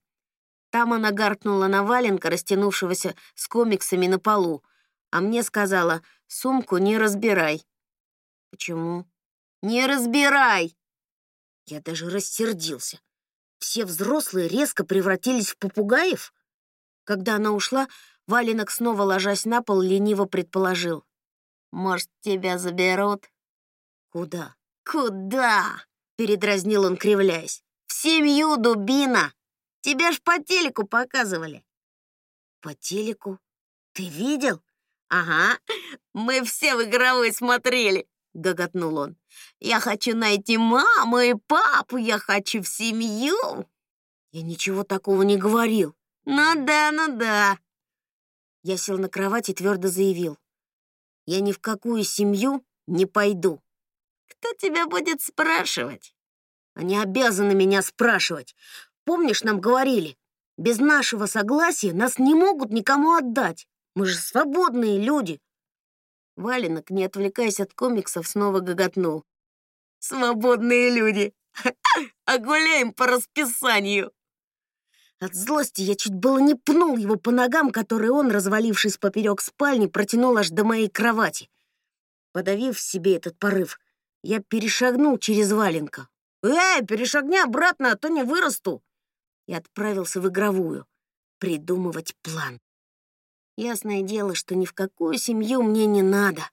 Там она гаркнула на валенка, растянувшегося с комиксами на полу. а мне сказала, сумку не разбирай. Почему? Не разбирай! Я даже рассердился. Все взрослые резко превратились в попугаев? Когда она ушла, Валенок, снова ложась на пол, лениво предположил. «Может, тебя заберут?» «Куда?» «Куда?» — передразнил он, кривляясь. «В семью, дубина! Тебя ж по телеку показывали». «По телеку? Ты видел?» «Ага, мы все в игровой смотрели», — гоготнул он. «Я хочу найти маму и папу, я хочу в семью». Я ничего такого не говорил. «Ну да, ну да». Я сел на кровать и твердо заявил. «Я ни в какую семью не пойду». «Кто тебя будет спрашивать?» «Они обязаны меня спрашивать. Помнишь, нам говорили, без нашего согласия нас не могут никому отдать. Мы же свободные люди». Валенок, не отвлекаясь от комиксов, снова гоготнул. «Свободные люди! А гуляем по расписанию!» От злости я чуть было не пнул его по ногам, которые он, развалившись поперек спальни, протянул аж до моей кровати. Подавив в себе этот порыв, я перешагнул через валенка. «Эй, перешагни обратно, а то не вырасту!» И отправился в игровую придумывать план. Ясное дело, что ни в какую семью мне не надо.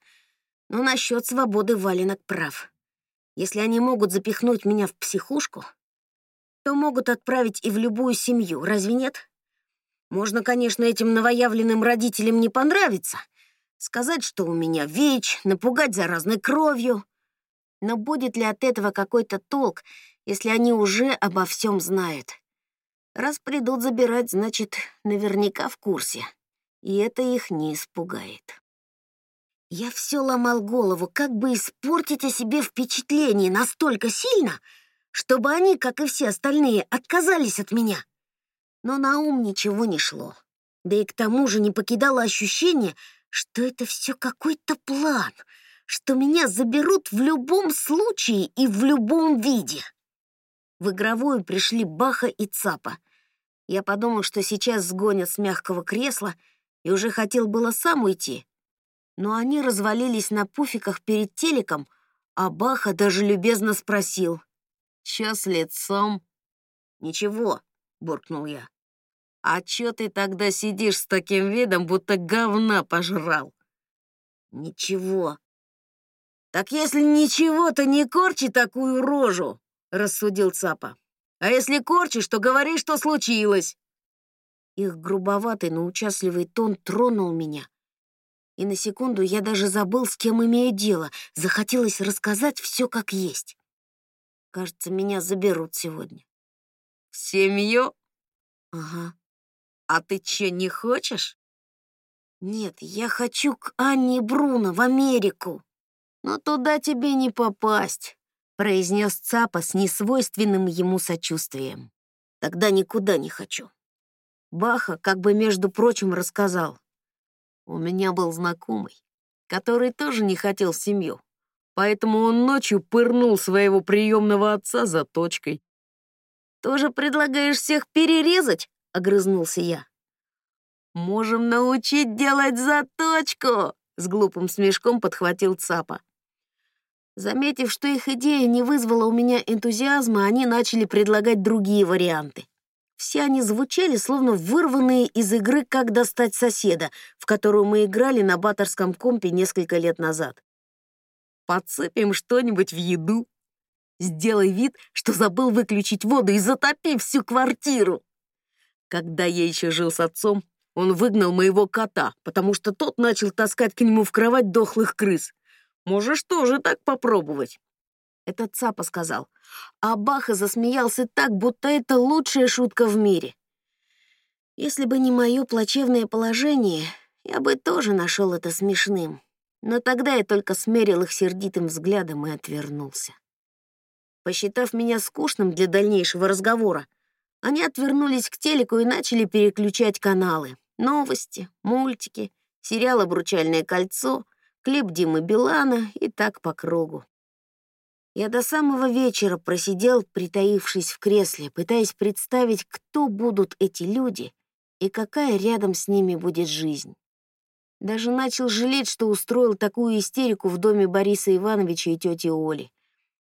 Но насчет свободы валенок прав. Если они могут запихнуть меня в психушку, то могут отправить и в любую семью, разве нет? Можно, конечно, этим новоявленным родителям не понравиться, сказать, что у меня ВИЧ, напугать заразной кровью. Но будет ли от этого какой-то толк, если они уже обо всем знают? Раз придут забирать, значит, наверняка в курсе, и это их не испугает. Я все ломал голову, как бы испортить о себе впечатление настолько сильно, чтобы они, как и все остальные, отказались от меня. Но на ум ничего не шло. Да и к тому же не покидало ощущение, что это все какой-то план, что меня заберут в любом случае и в любом виде. В игровую пришли Баха и Цапа. Я подумал, что сейчас сгонят с мягкого кресла, и уже хотел было сам уйти. Но они развалились на пуфиках перед телеком, а Баха даже любезно спросил — Чё с лицом?» «Ничего», — буркнул я. «А чё ты тогда сидишь с таким видом, будто говна пожрал?» «Ничего». «Так если ничего, то не корчи такую рожу», — рассудил Цапа. «А если корчишь, то говори, что случилось». Их грубоватый, но участливый тон тронул меня. И на секунду я даже забыл, с кем имею дело. Захотелось рассказать все как есть. Кажется, меня заберут сегодня. В семью? Ага. А ты че, не хочешь? Нет, я хочу к Анне Бруно в Америку. Но туда тебе не попасть, произнес Цапа с несвойственным ему сочувствием. Тогда никуда не хочу. Баха, как бы между прочим, рассказал. У меня был знакомый, который тоже не хотел семью поэтому он ночью пырнул своего приемного отца за точкой. «Тоже предлагаешь всех перерезать?» — огрызнулся я. «Можем научить делать заточку!» — с глупым смешком подхватил Цапа. Заметив, что их идея не вызвала у меня энтузиазма, они начали предлагать другие варианты. Все они звучали, словно вырванные из игры «Как достать соседа», в которую мы играли на баттерском компе несколько лет назад. Подсыпем что-нибудь в еду. Сделай вид, что забыл выключить воду и затопи всю квартиру. Когда я еще жил с отцом, он выгнал моего кота, потому что тот начал таскать к нему в кровать дохлых крыс. Можешь тоже так попробовать. Это Цапа сказал. А Баха засмеялся так, будто это лучшая шутка в мире. Если бы не мое плачевное положение, я бы тоже нашел это смешным но тогда я только смерил их сердитым взглядом и отвернулся. Посчитав меня скучным для дальнейшего разговора, они отвернулись к телеку и начали переключать каналы. Новости, мультики, сериал «Обручальное кольцо», клип Димы Билана и так по кругу. Я до самого вечера просидел, притаившись в кресле, пытаясь представить, кто будут эти люди и какая рядом с ними будет жизнь. Даже начал жалеть, что устроил такую истерику в доме Бориса Ивановича и тети Оли.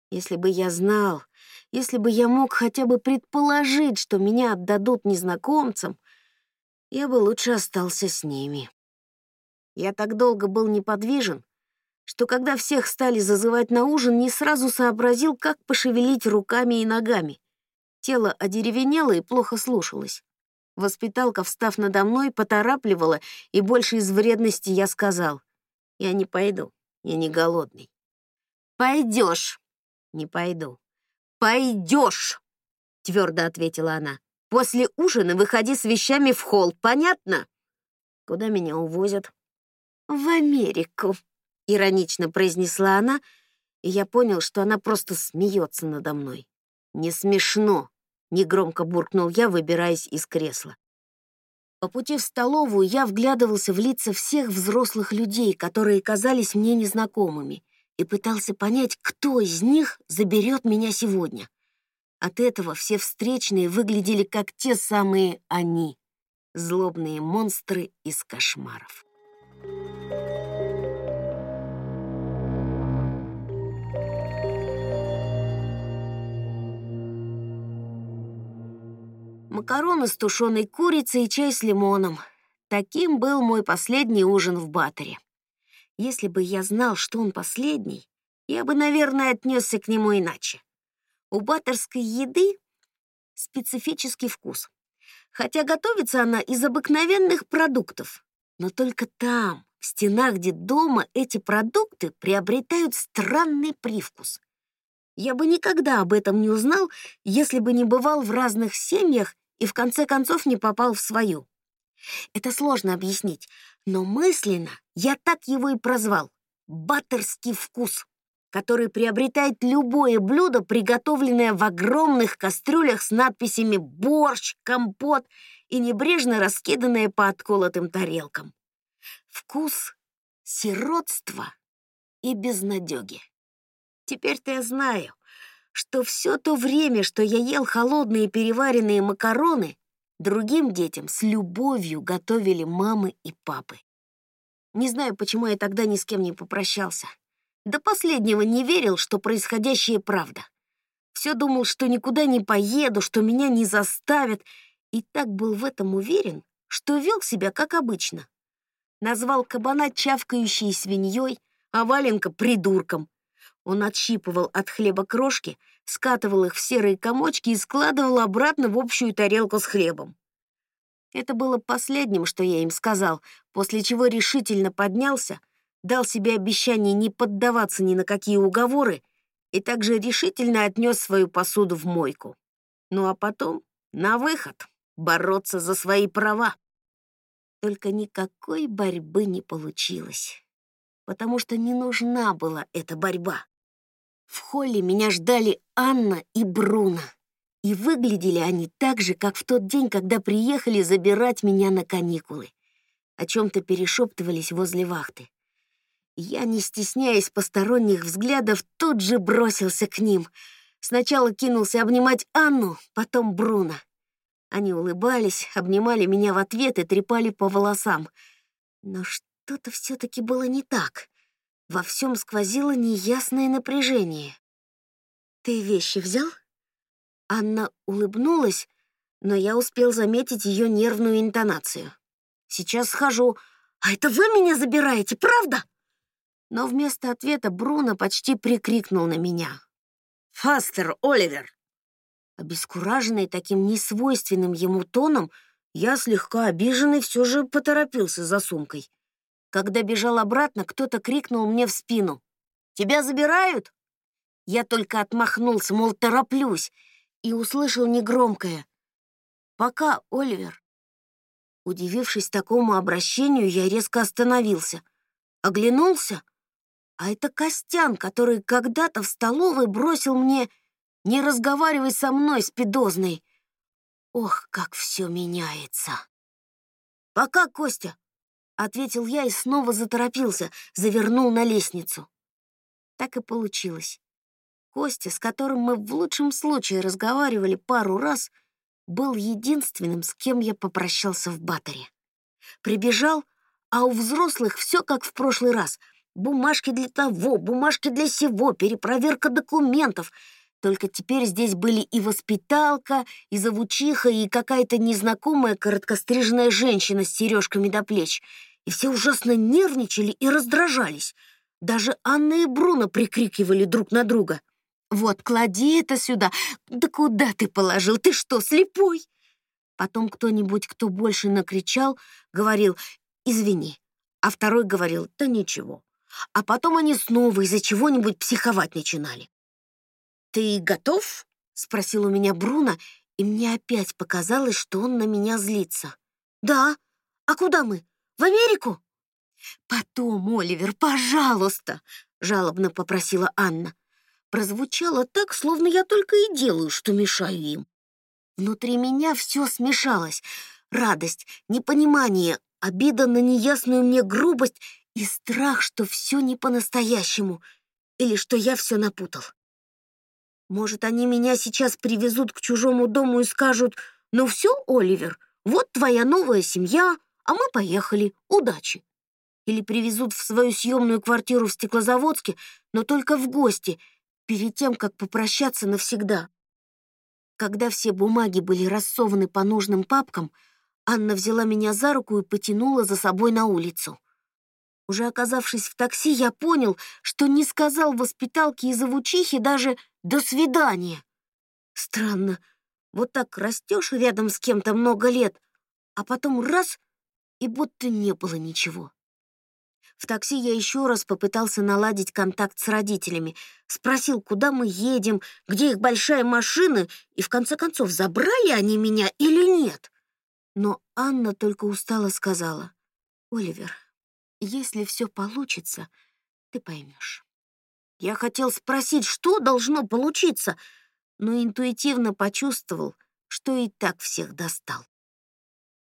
Если бы я знал, если бы я мог хотя бы предположить, что меня отдадут незнакомцам, я бы лучше остался с ними. Я так долго был неподвижен, что когда всех стали зазывать на ужин, не сразу сообразил, как пошевелить руками и ногами. Тело одеревенело и плохо слушалось. Воспиталка, встав надо мной, поторапливала, и больше из вредности я сказал. «Я не пойду, я не голодный». «Пойдешь». «Не пойду». «Пойдешь», — твердо ответила она. «После ужина выходи с вещами в холл, понятно?» «Куда меня увозят?» «В Америку», — иронично произнесла она, и я понял, что она просто смеется надо мной. «Не смешно», — негромко буркнул я, выбираясь из кресла. По пути в столовую я вглядывался в лица всех взрослых людей, которые казались мне незнакомыми, и пытался понять, кто из них заберет меня сегодня. От этого все встречные выглядели как те самые они, злобные монстры из кошмаров. Макароны с тушеной курицей и чай с лимоном. Таким был мой последний ужин в Баттере. Если бы я знал, что он последний, я бы, наверное, отнесся к нему иначе. У баттерской еды специфический вкус. Хотя готовится она из обыкновенных продуктов. Но только там, в стенах детдома, эти продукты приобретают странный привкус. Я бы никогда об этом не узнал, если бы не бывал в разных семьях и в конце концов не попал в свою. Это сложно объяснить, но мысленно я так его и прозвал — баттерский вкус, который приобретает любое блюдо, приготовленное в огромных кастрюлях с надписями «борщ», «компот» и небрежно раскиданное по отколотым тарелкам. Вкус сиротства и безнадёги. Теперь-то я знаю, что все то время, что я ел холодные переваренные макароны, другим детям с любовью готовили мамы и папы. Не знаю, почему я тогда ни с кем не попрощался. До последнего не верил, что происходящее правда. Все думал, что никуда не поеду, что меня не заставят, и так был в этом уверен, что вел себя как обычно. Назвал кабана чавкающей свиньей, а валенка — придурком, он отщипывал от хлеба крошки, скатывал их в серые комочки и складывал обратно в общую тарелку с хлебом. Это было последним, что я им сказал, после чего решительно поднялся, дал себе обещание не поддаваться ни на какие уговоры и также решительно отнес свою посуду в мойку. Ну а потом на выход, бороться за свои права. Только никакой борьбы не получилось, потому что не нужна была эта борьба. В холле меня ждали Анна и Бруно. И выглядели они так же, как в тот день, когда приехали забирать меня на каникулы. О чем-то перешептывались возле вахты. Я, не стесняясь посторонних взглядов, тут же бросился к ним. Сначала кинулся обнимать Анну, потом Бруно. Они улыбались, обнимали меня в ответ и трепали по волосам. Но что-то все-таки было не так. Во всем сквозило неясное напряжение. «Ты вещи взял?» Анна улыбнулась, но я успел заметить ее нервную интонацию. «Сейчас схожу. А это вы меня забираете, правда?» Но вместо ответа Бруно почти прикрикнул на меня. «Фастер, Оливер!» Обескураженный таким несвойственным ему тоном, я слегка обиженный все же поторопился за сумкой. Когда бежал обратно, кто-то крикнул мне в спину. «Тебя забирают?» Я только отмахнулся, мол, тороплюсь, и услышал негромкое. «Пока, Оливер». Удивившись такому обращению, я резко остановился. Оглянулся, а это Костян, который когда-то в столовой бросил мне «Не разговаривай со мной, спидозный». Ох, как все меняется. «Пока, Костя», ответил я и снова заторопился, завернул на лестницу. Так и получилось. Костя, с которым мы в лучшем случае разговаривали пару раз, был единственным, с кем я попрощался в батаре. Прибежал, А у взрослых все как в прошлый раз. Бумажки для того, бумажки для сего, перепроверка документов. Только теперь здесь были и воспиталка, и завучиха, и какая-то незнакомая короткостриженная женщина с сережками до плеч. И все ужасно нервничали и раздражались. Даже Анна и Бруно прикрикивали друг на друга. «Вот, клади это сюда! Да куда ты положил? Ты что, слепой?» Потом кто-нибудь, кто больше накричал, говорил «Извини», а второй говорил «Да ничего». А потом они снова из-за чего-нибудь психовать начинали. «Ты готов?» — спросил у меня Бруно, и мне опять показалось, что он на меня злится. «Да. А куда мы? В Америку?» «Потом, Оливер, пожалуйста!» — жалобно попросила Анна. Прозвучало так, словно я только и делаю, что мешаю им. Внутри меня все смешалось. Радость, непонимание, обида на неясную мне грубость и страх, что все не по-настоящему, или что я все напутал. Может, они меня сейчас привезут к чужому дому и скажут, «Ну все, Оливер, вот твоя новая семья, а мы поехали, удачи». Или привезут в свою съемную квартиру в Стеклозаводске, но только в гости, перед тем, как попрощаться навсегда. Когда все бумаги были рассованы по нужным папкам, Анна взяла меня за руку и потянула за собой на улицу. Уже оказавшись в такси, я понял, что не сказал воспиталке и завучихе даже «до свидания». Странно, вот так растешь рядом с кем-то много лет, а потом раз — и будто не было ничего. В такси я еще раз попытался наладить контакт с родителями, спросил, куда мы едем, где их большая машина, и в конце концов, забрали они меня или нет. Но Анна только устало сказала, «Оливер, если все получится, ты поймешь». Я хотел спросить, что должно получиться, но интуитивно почувствовал, что и так всех достал.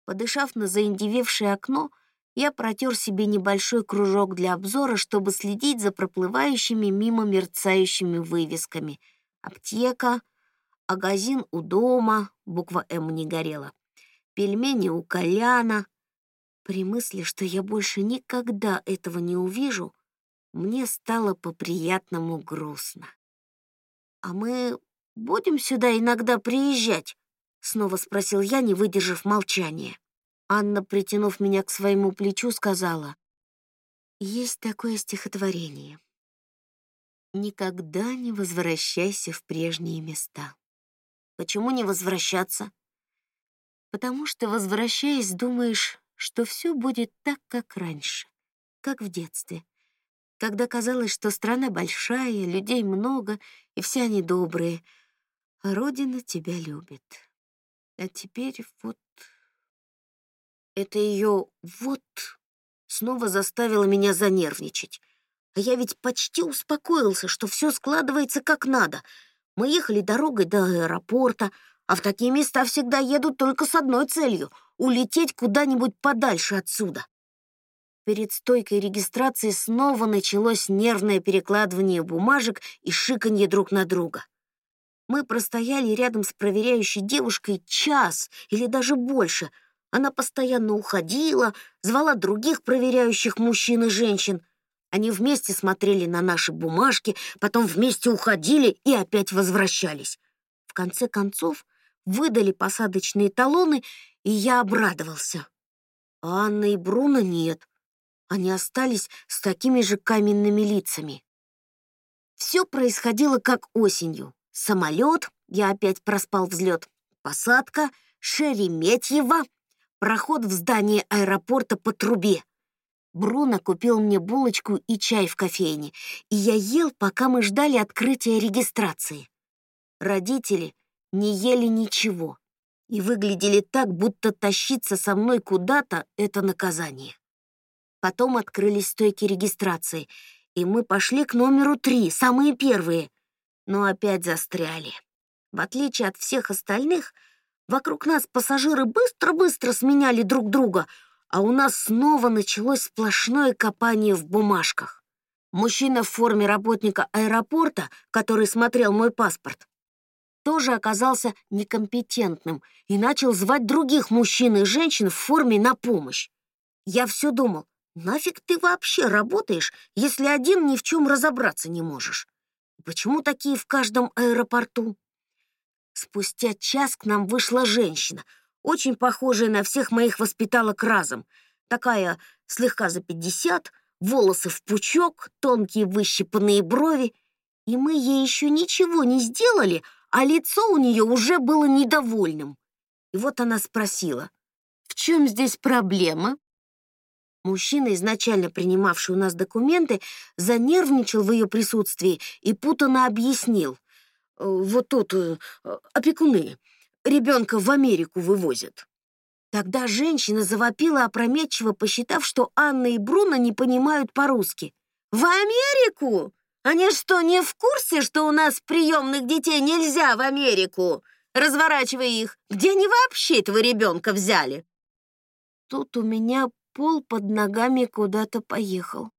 Подышав на заиндевевшее окно, я протер себе небольшой кружок для обзора, чтобы следить за проплывающими мимо мерцающими вывесками. Аптека, магазин у дома, буква «М» не горела, пельмени у Коляна. При мысли, что я больше никогда этого не увижу, мне стало по-приятному грустно. «А мы будем сюда иногда приезжать?» — снова спросил я, не выдержав молчания. Анна, притянув меня к своему плечу, сказала, «Есть такое стихотворение. Никогда не возвращайся в прежние места». «Почему не возвращаться?» «Потому что, возвращаясь, думаешь, что все будет так, как раньше, как в детстве, когда казалось, что страна большая, людей много, и все они добрые, а Родина тебя любит. А теперь вот это ее «вот» снова заставило меня занервничать. А я ведь почти успокоился, что все складывается как надо. Мы ехали дорогой до аэропорта, а в такие места всегда едут только с одной целью — улететь куда-нибудь подальше отсюда. Перед стойкой регистрации снова началось нервное перекладывание бумажек и шиканье друг на друга. Мы простояли рядом с проверяющей девушкой час или даже больше — она постоянно уходила, звала других проверяющих мужчин и женщин. Они вместе смотрели на наши бумажки, потом вместе уходили и опять возвращались. В конце концов, выдали посадочные талоны, и я обрадовался. А Анна и Бруно нет. Они остались с такими же каменными лицами. Все происходило как осенью. Самолет, я опять проспал взлет, посадка, Шереметьево, проход в здание аэропорта по трубе. Бруно купил мне булочку и чай в кофейне, и я ел, пока мы ждали открытия регистрации. Родители не ели ничего и выглядели так, будто тащиться со мной куда-то — это наказание. Потом открылись стойки регистрации, и мы пошли к номеру три, самые первые, но опять застряли. В отличие от всех остальных — Вокруг нас пассажиры быстро-быстро сменяли друг друга, а у нас снова началось сплошное копание в бумажках. Мужчина в форме работника аэропорта, который смотрел мой паспорт, тоже оказался некомпетентным и начал звать других мужчин и женщин в форме на помощь. Я все думал, Нафиг ты вообще работаешь, если один ни в чем разобраться не можешь? Почему такие в каждом аэропорту? Спустя час к нам вышла женщина, очень похожая на всех моих воспиталок разом. Такая слегка за пятьдесят, волосы в пучок, тонкие выщипанные брови. И мы ей еще ничего не сделали, а лицо у нее уже было недовольным. И вот она спросила, в чем здесь проблема? Мужчина, изначально принимавший у нас документы, занервничал в ее присутствии и путанно объяснил. «Э, вот тут э, опекуны. Ребенка в Америку вывозят. Тогда женщина завопила опрометчиво, посчитав, что Анна и Бруно не понимают по-русски. «В Америку? Они что, не в курсе, что у нас приемных детей нельзя в Америку? Разворачивай их. Где они вообще этого ребенка взяли?» Тут у меня пол под ногами куда-то поехал.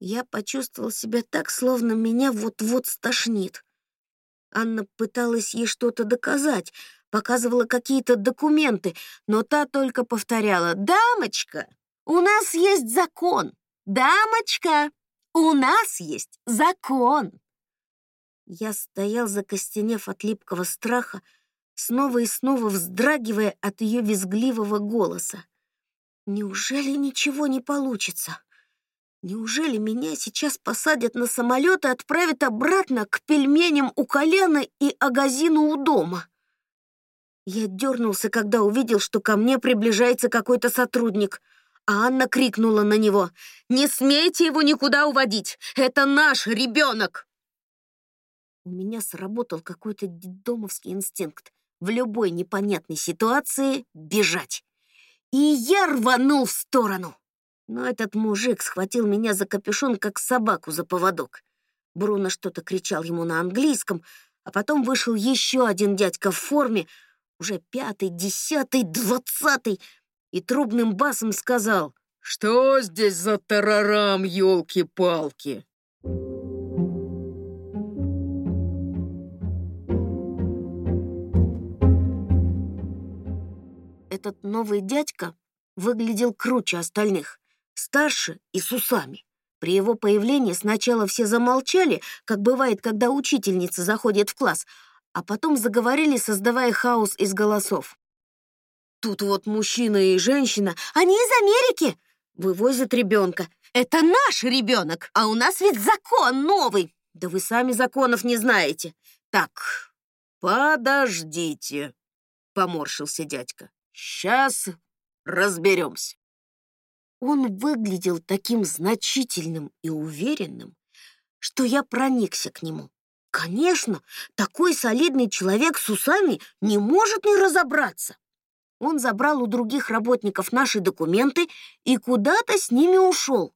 Я почувствовал себя так, словно меня вот-вот стошнит. Анна пыталась ей что-то доказать, показывала какие-то документы, но та только повторяла «Дамочка, у нас есть закон! Дамочка, у нас есть закон!» Я стоял, закостенев от липкого страха, снова и снова вздрагивая от ее визгливого голоса. Неужели ничего не получится? Неужели меня сейчас посадят на самолет и отправят обратно к пельменям у колена и агазину у дома? Я дернулся, когда увидел, что ко мне приближается какой-то сотрудник, Анна крикнула на него «Не смейте его никуда уводить! Это наш ребенок!» У меня сработал какой-то детдомовский инстинкт в любой непонятной ситуации бежать. И я рванул в сторону. Но этот мужик схватил меня за капюшон, как собаку за поводок. Бруно что-то кричал ему на английском, а потом вышел еще один дядька в форме, уже пятый, десятый, двадцатый, и трубным басом сказал «Что здесь за тарарам, елки-палки?» Этот новый дядька выглядел круче остальных старше и с усами. При его появлении сначала все замолчали, как бывает, когда учительница заходит в класс, а потом заговорили, создавая хаос из голосов. Тут вот мужчина и женщина, они из Америки, вывозят ребенка. Это наш ребенок, а у нас ведь закон новый. Да вы сами законов не знаете. Так, подождите, поморщился дядька. Сейчас разберемся. Он выглядел таким значительным и уверенным, что я проникся к нему. Конечно, такой солидный человек с усами не может не разобраться. Он забрал у других работников наши документы и куда-то с ними ушел.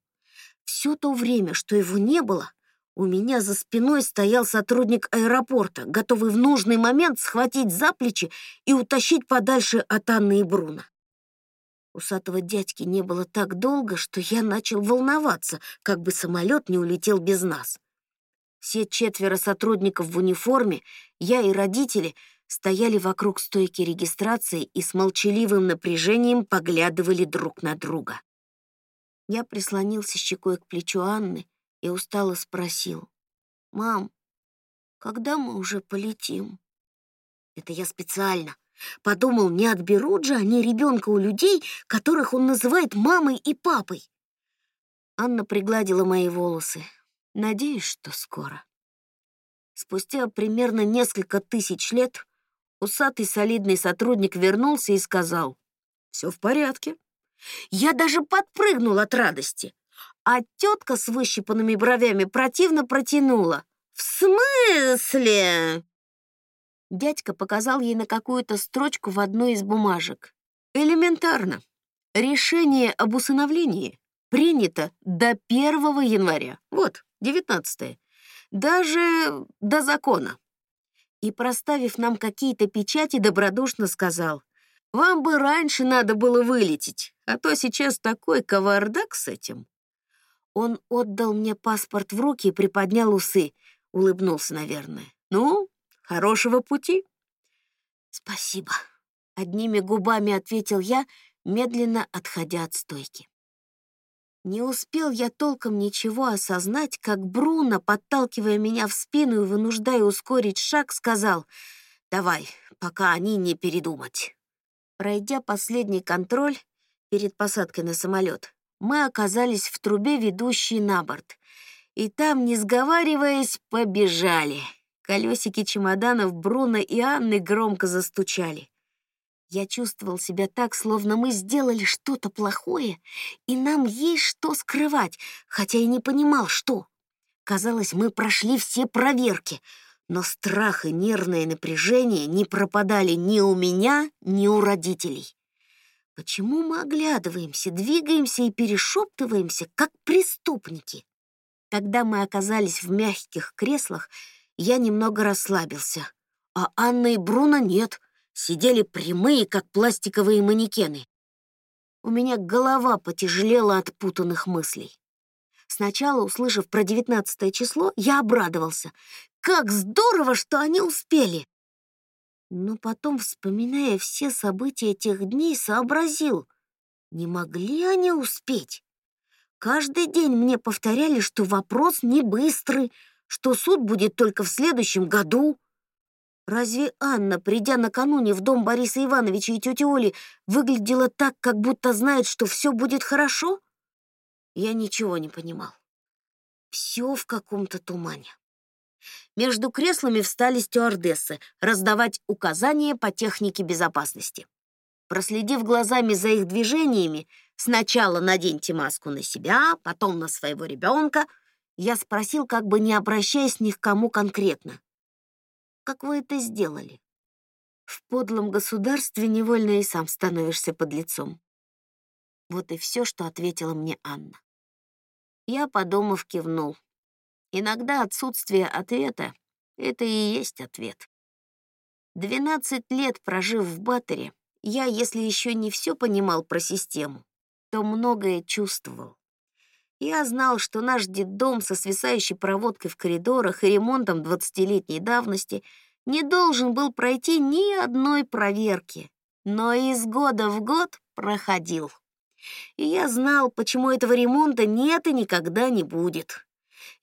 Все то время, что его не было, у меня за спиной стоял сотрудник аэропорта, готовый в нужный момент схватить за плечи и утащить подальше от Анны и Бруна. Усатого дядьки не было так долго, что я начал волноваться, как бы самолет не улетел без нас. Все четверо сотрудников в униформе, я и родители, стояли вокруг стойки регистрации и с молчаливым напряжением поглядывали друг на друга. Я прислонился щекой к плечу Анны и устало спросил. «Мам, когда мы уже полетим?» Это я специально, Подумал, не отберут же они ребенка у людей, которых он называет мамой и папой. Анна пригладила мои волосы. Надеюсь, что скоро. Спустя примерно несколько тысяч лет усатый солидный сотрудник вернулся и сказал, «Все в порядке». Я даже подпрыгнул от радости, а тетка с выщипанными бровями противно протянула. «В смысле?» Дядька показал ей на какую-то строчку в одной из бумажек. Элементарно. Решение об усыновлении принято до 1 января. Вот, 19 Даже до закона. И, проставив нам какие-то печати, добродушно сказал, «Вам бы раньше надо было вылететь, а то сейчас такой кавардак с этим». Он отдал мне паспорт в руки и приподнял усы, улыбнулся, наверное. «Ну, Хорошего пути!» «Спасибо!» — одними губами ответил я, медленно отходя от стойки. Не успел я толком ничего осознать, как Бруно, подталкивая меня в спину и вынуждая ускорить шаг, сказал «Давай, пока они не передумать». Пройдя последний контроль перед посадкой на самолет, мы оказались в трубе, ведущей на борт. И там, не сговариваясь, побежали. Колесики чемоданов Бруно и Анны громко застучали. Я чувствовал себя так, словно мы сделали что-то плохое, и нам есть что скрывать, хотя и не понимал, что. Казалось, мы прошли все проверки, но страх и нервное напряжение не пропадали ни у меня, ни у родителей. Почему мы оглядываемся, двигаемся и перешептываемся, как преступники? Когда мы оказались в мягких креслах, я немного расслабился, а Анна и Бруно нет — сидели прямые, как пластиковые манекены. У меня голова потяжелела от путанных мыслей. Сначала, услышав про девятнадцатое число, я обрадовался. Как здорово, что они успели! Но потом, вспоминая все события тех дней, сообразил, не могли они успеть. Каждый день мне повторяли, что вопрос не быстрый, что суд будет только в следующем году. Разве Анна, придя накануне в дом Бориса Ивановича и тети Оли, выглядела так, как будто знает, что все будет хорошо? Я ничего не понимал. Все в каком-то тумане. Между креслами встали стюардессы раздавать указания по технике безопасности. Проследив глазами за их движениями, сначала наденьте маску на себя, потом на своего ребенка, я спросил, как бы не обращаясь ни к кому конкретно как вы это сделали? В подлом государстве невольно и сам становишься под лицом. Вот и все, что ответила мне Анна. Я, подумав, кивнул. Иногда отсутствие ответа — это и есть ответ. Двенадцать лет прожив в Баттере, я, если еще не все понимал про систему, то многое чувствовал. Я знал, что наш детдом со свисающей проводкой в коридорах и ремонтом двадцатилетней давности не должен был пройти ни одной проверки, но из года в год проходил. И я знал, почему этого ремонта нет и никогда не будет.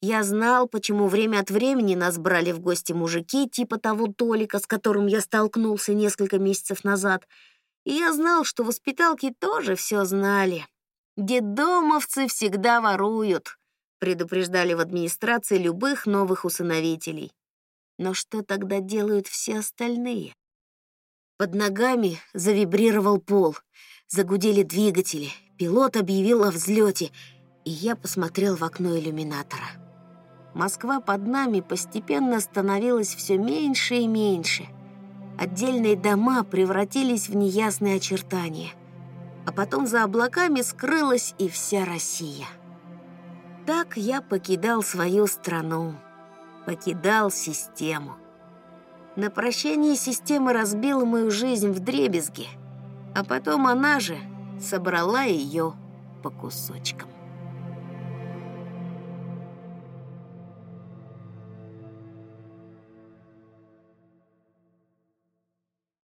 Я знал, почему время от времени нас брали в гости мужики типа того Толика, с которым я столкнулся несколько месяцев назад. И я знал, что воспиталки тоже все знали. Дедомовцы всегда воруют, предупреждали в администрации любых новых усыновителей. Но что тогда делают все остальные? Под ногами завибрировал пол, загудели двигатели, пилот объявил о взлете, и я посмотрел в окно иллюминатора. Москва под нами постепенно становилась все меньше и меньше. Отдельные дома превратились в неясные очертания а потом за облаками скрылась и вся Россия. Так я покидал свою страну, покидал систему. На прощание система разбила мою жизнь в дребезги, а потом она же собрала ее по кусочкам.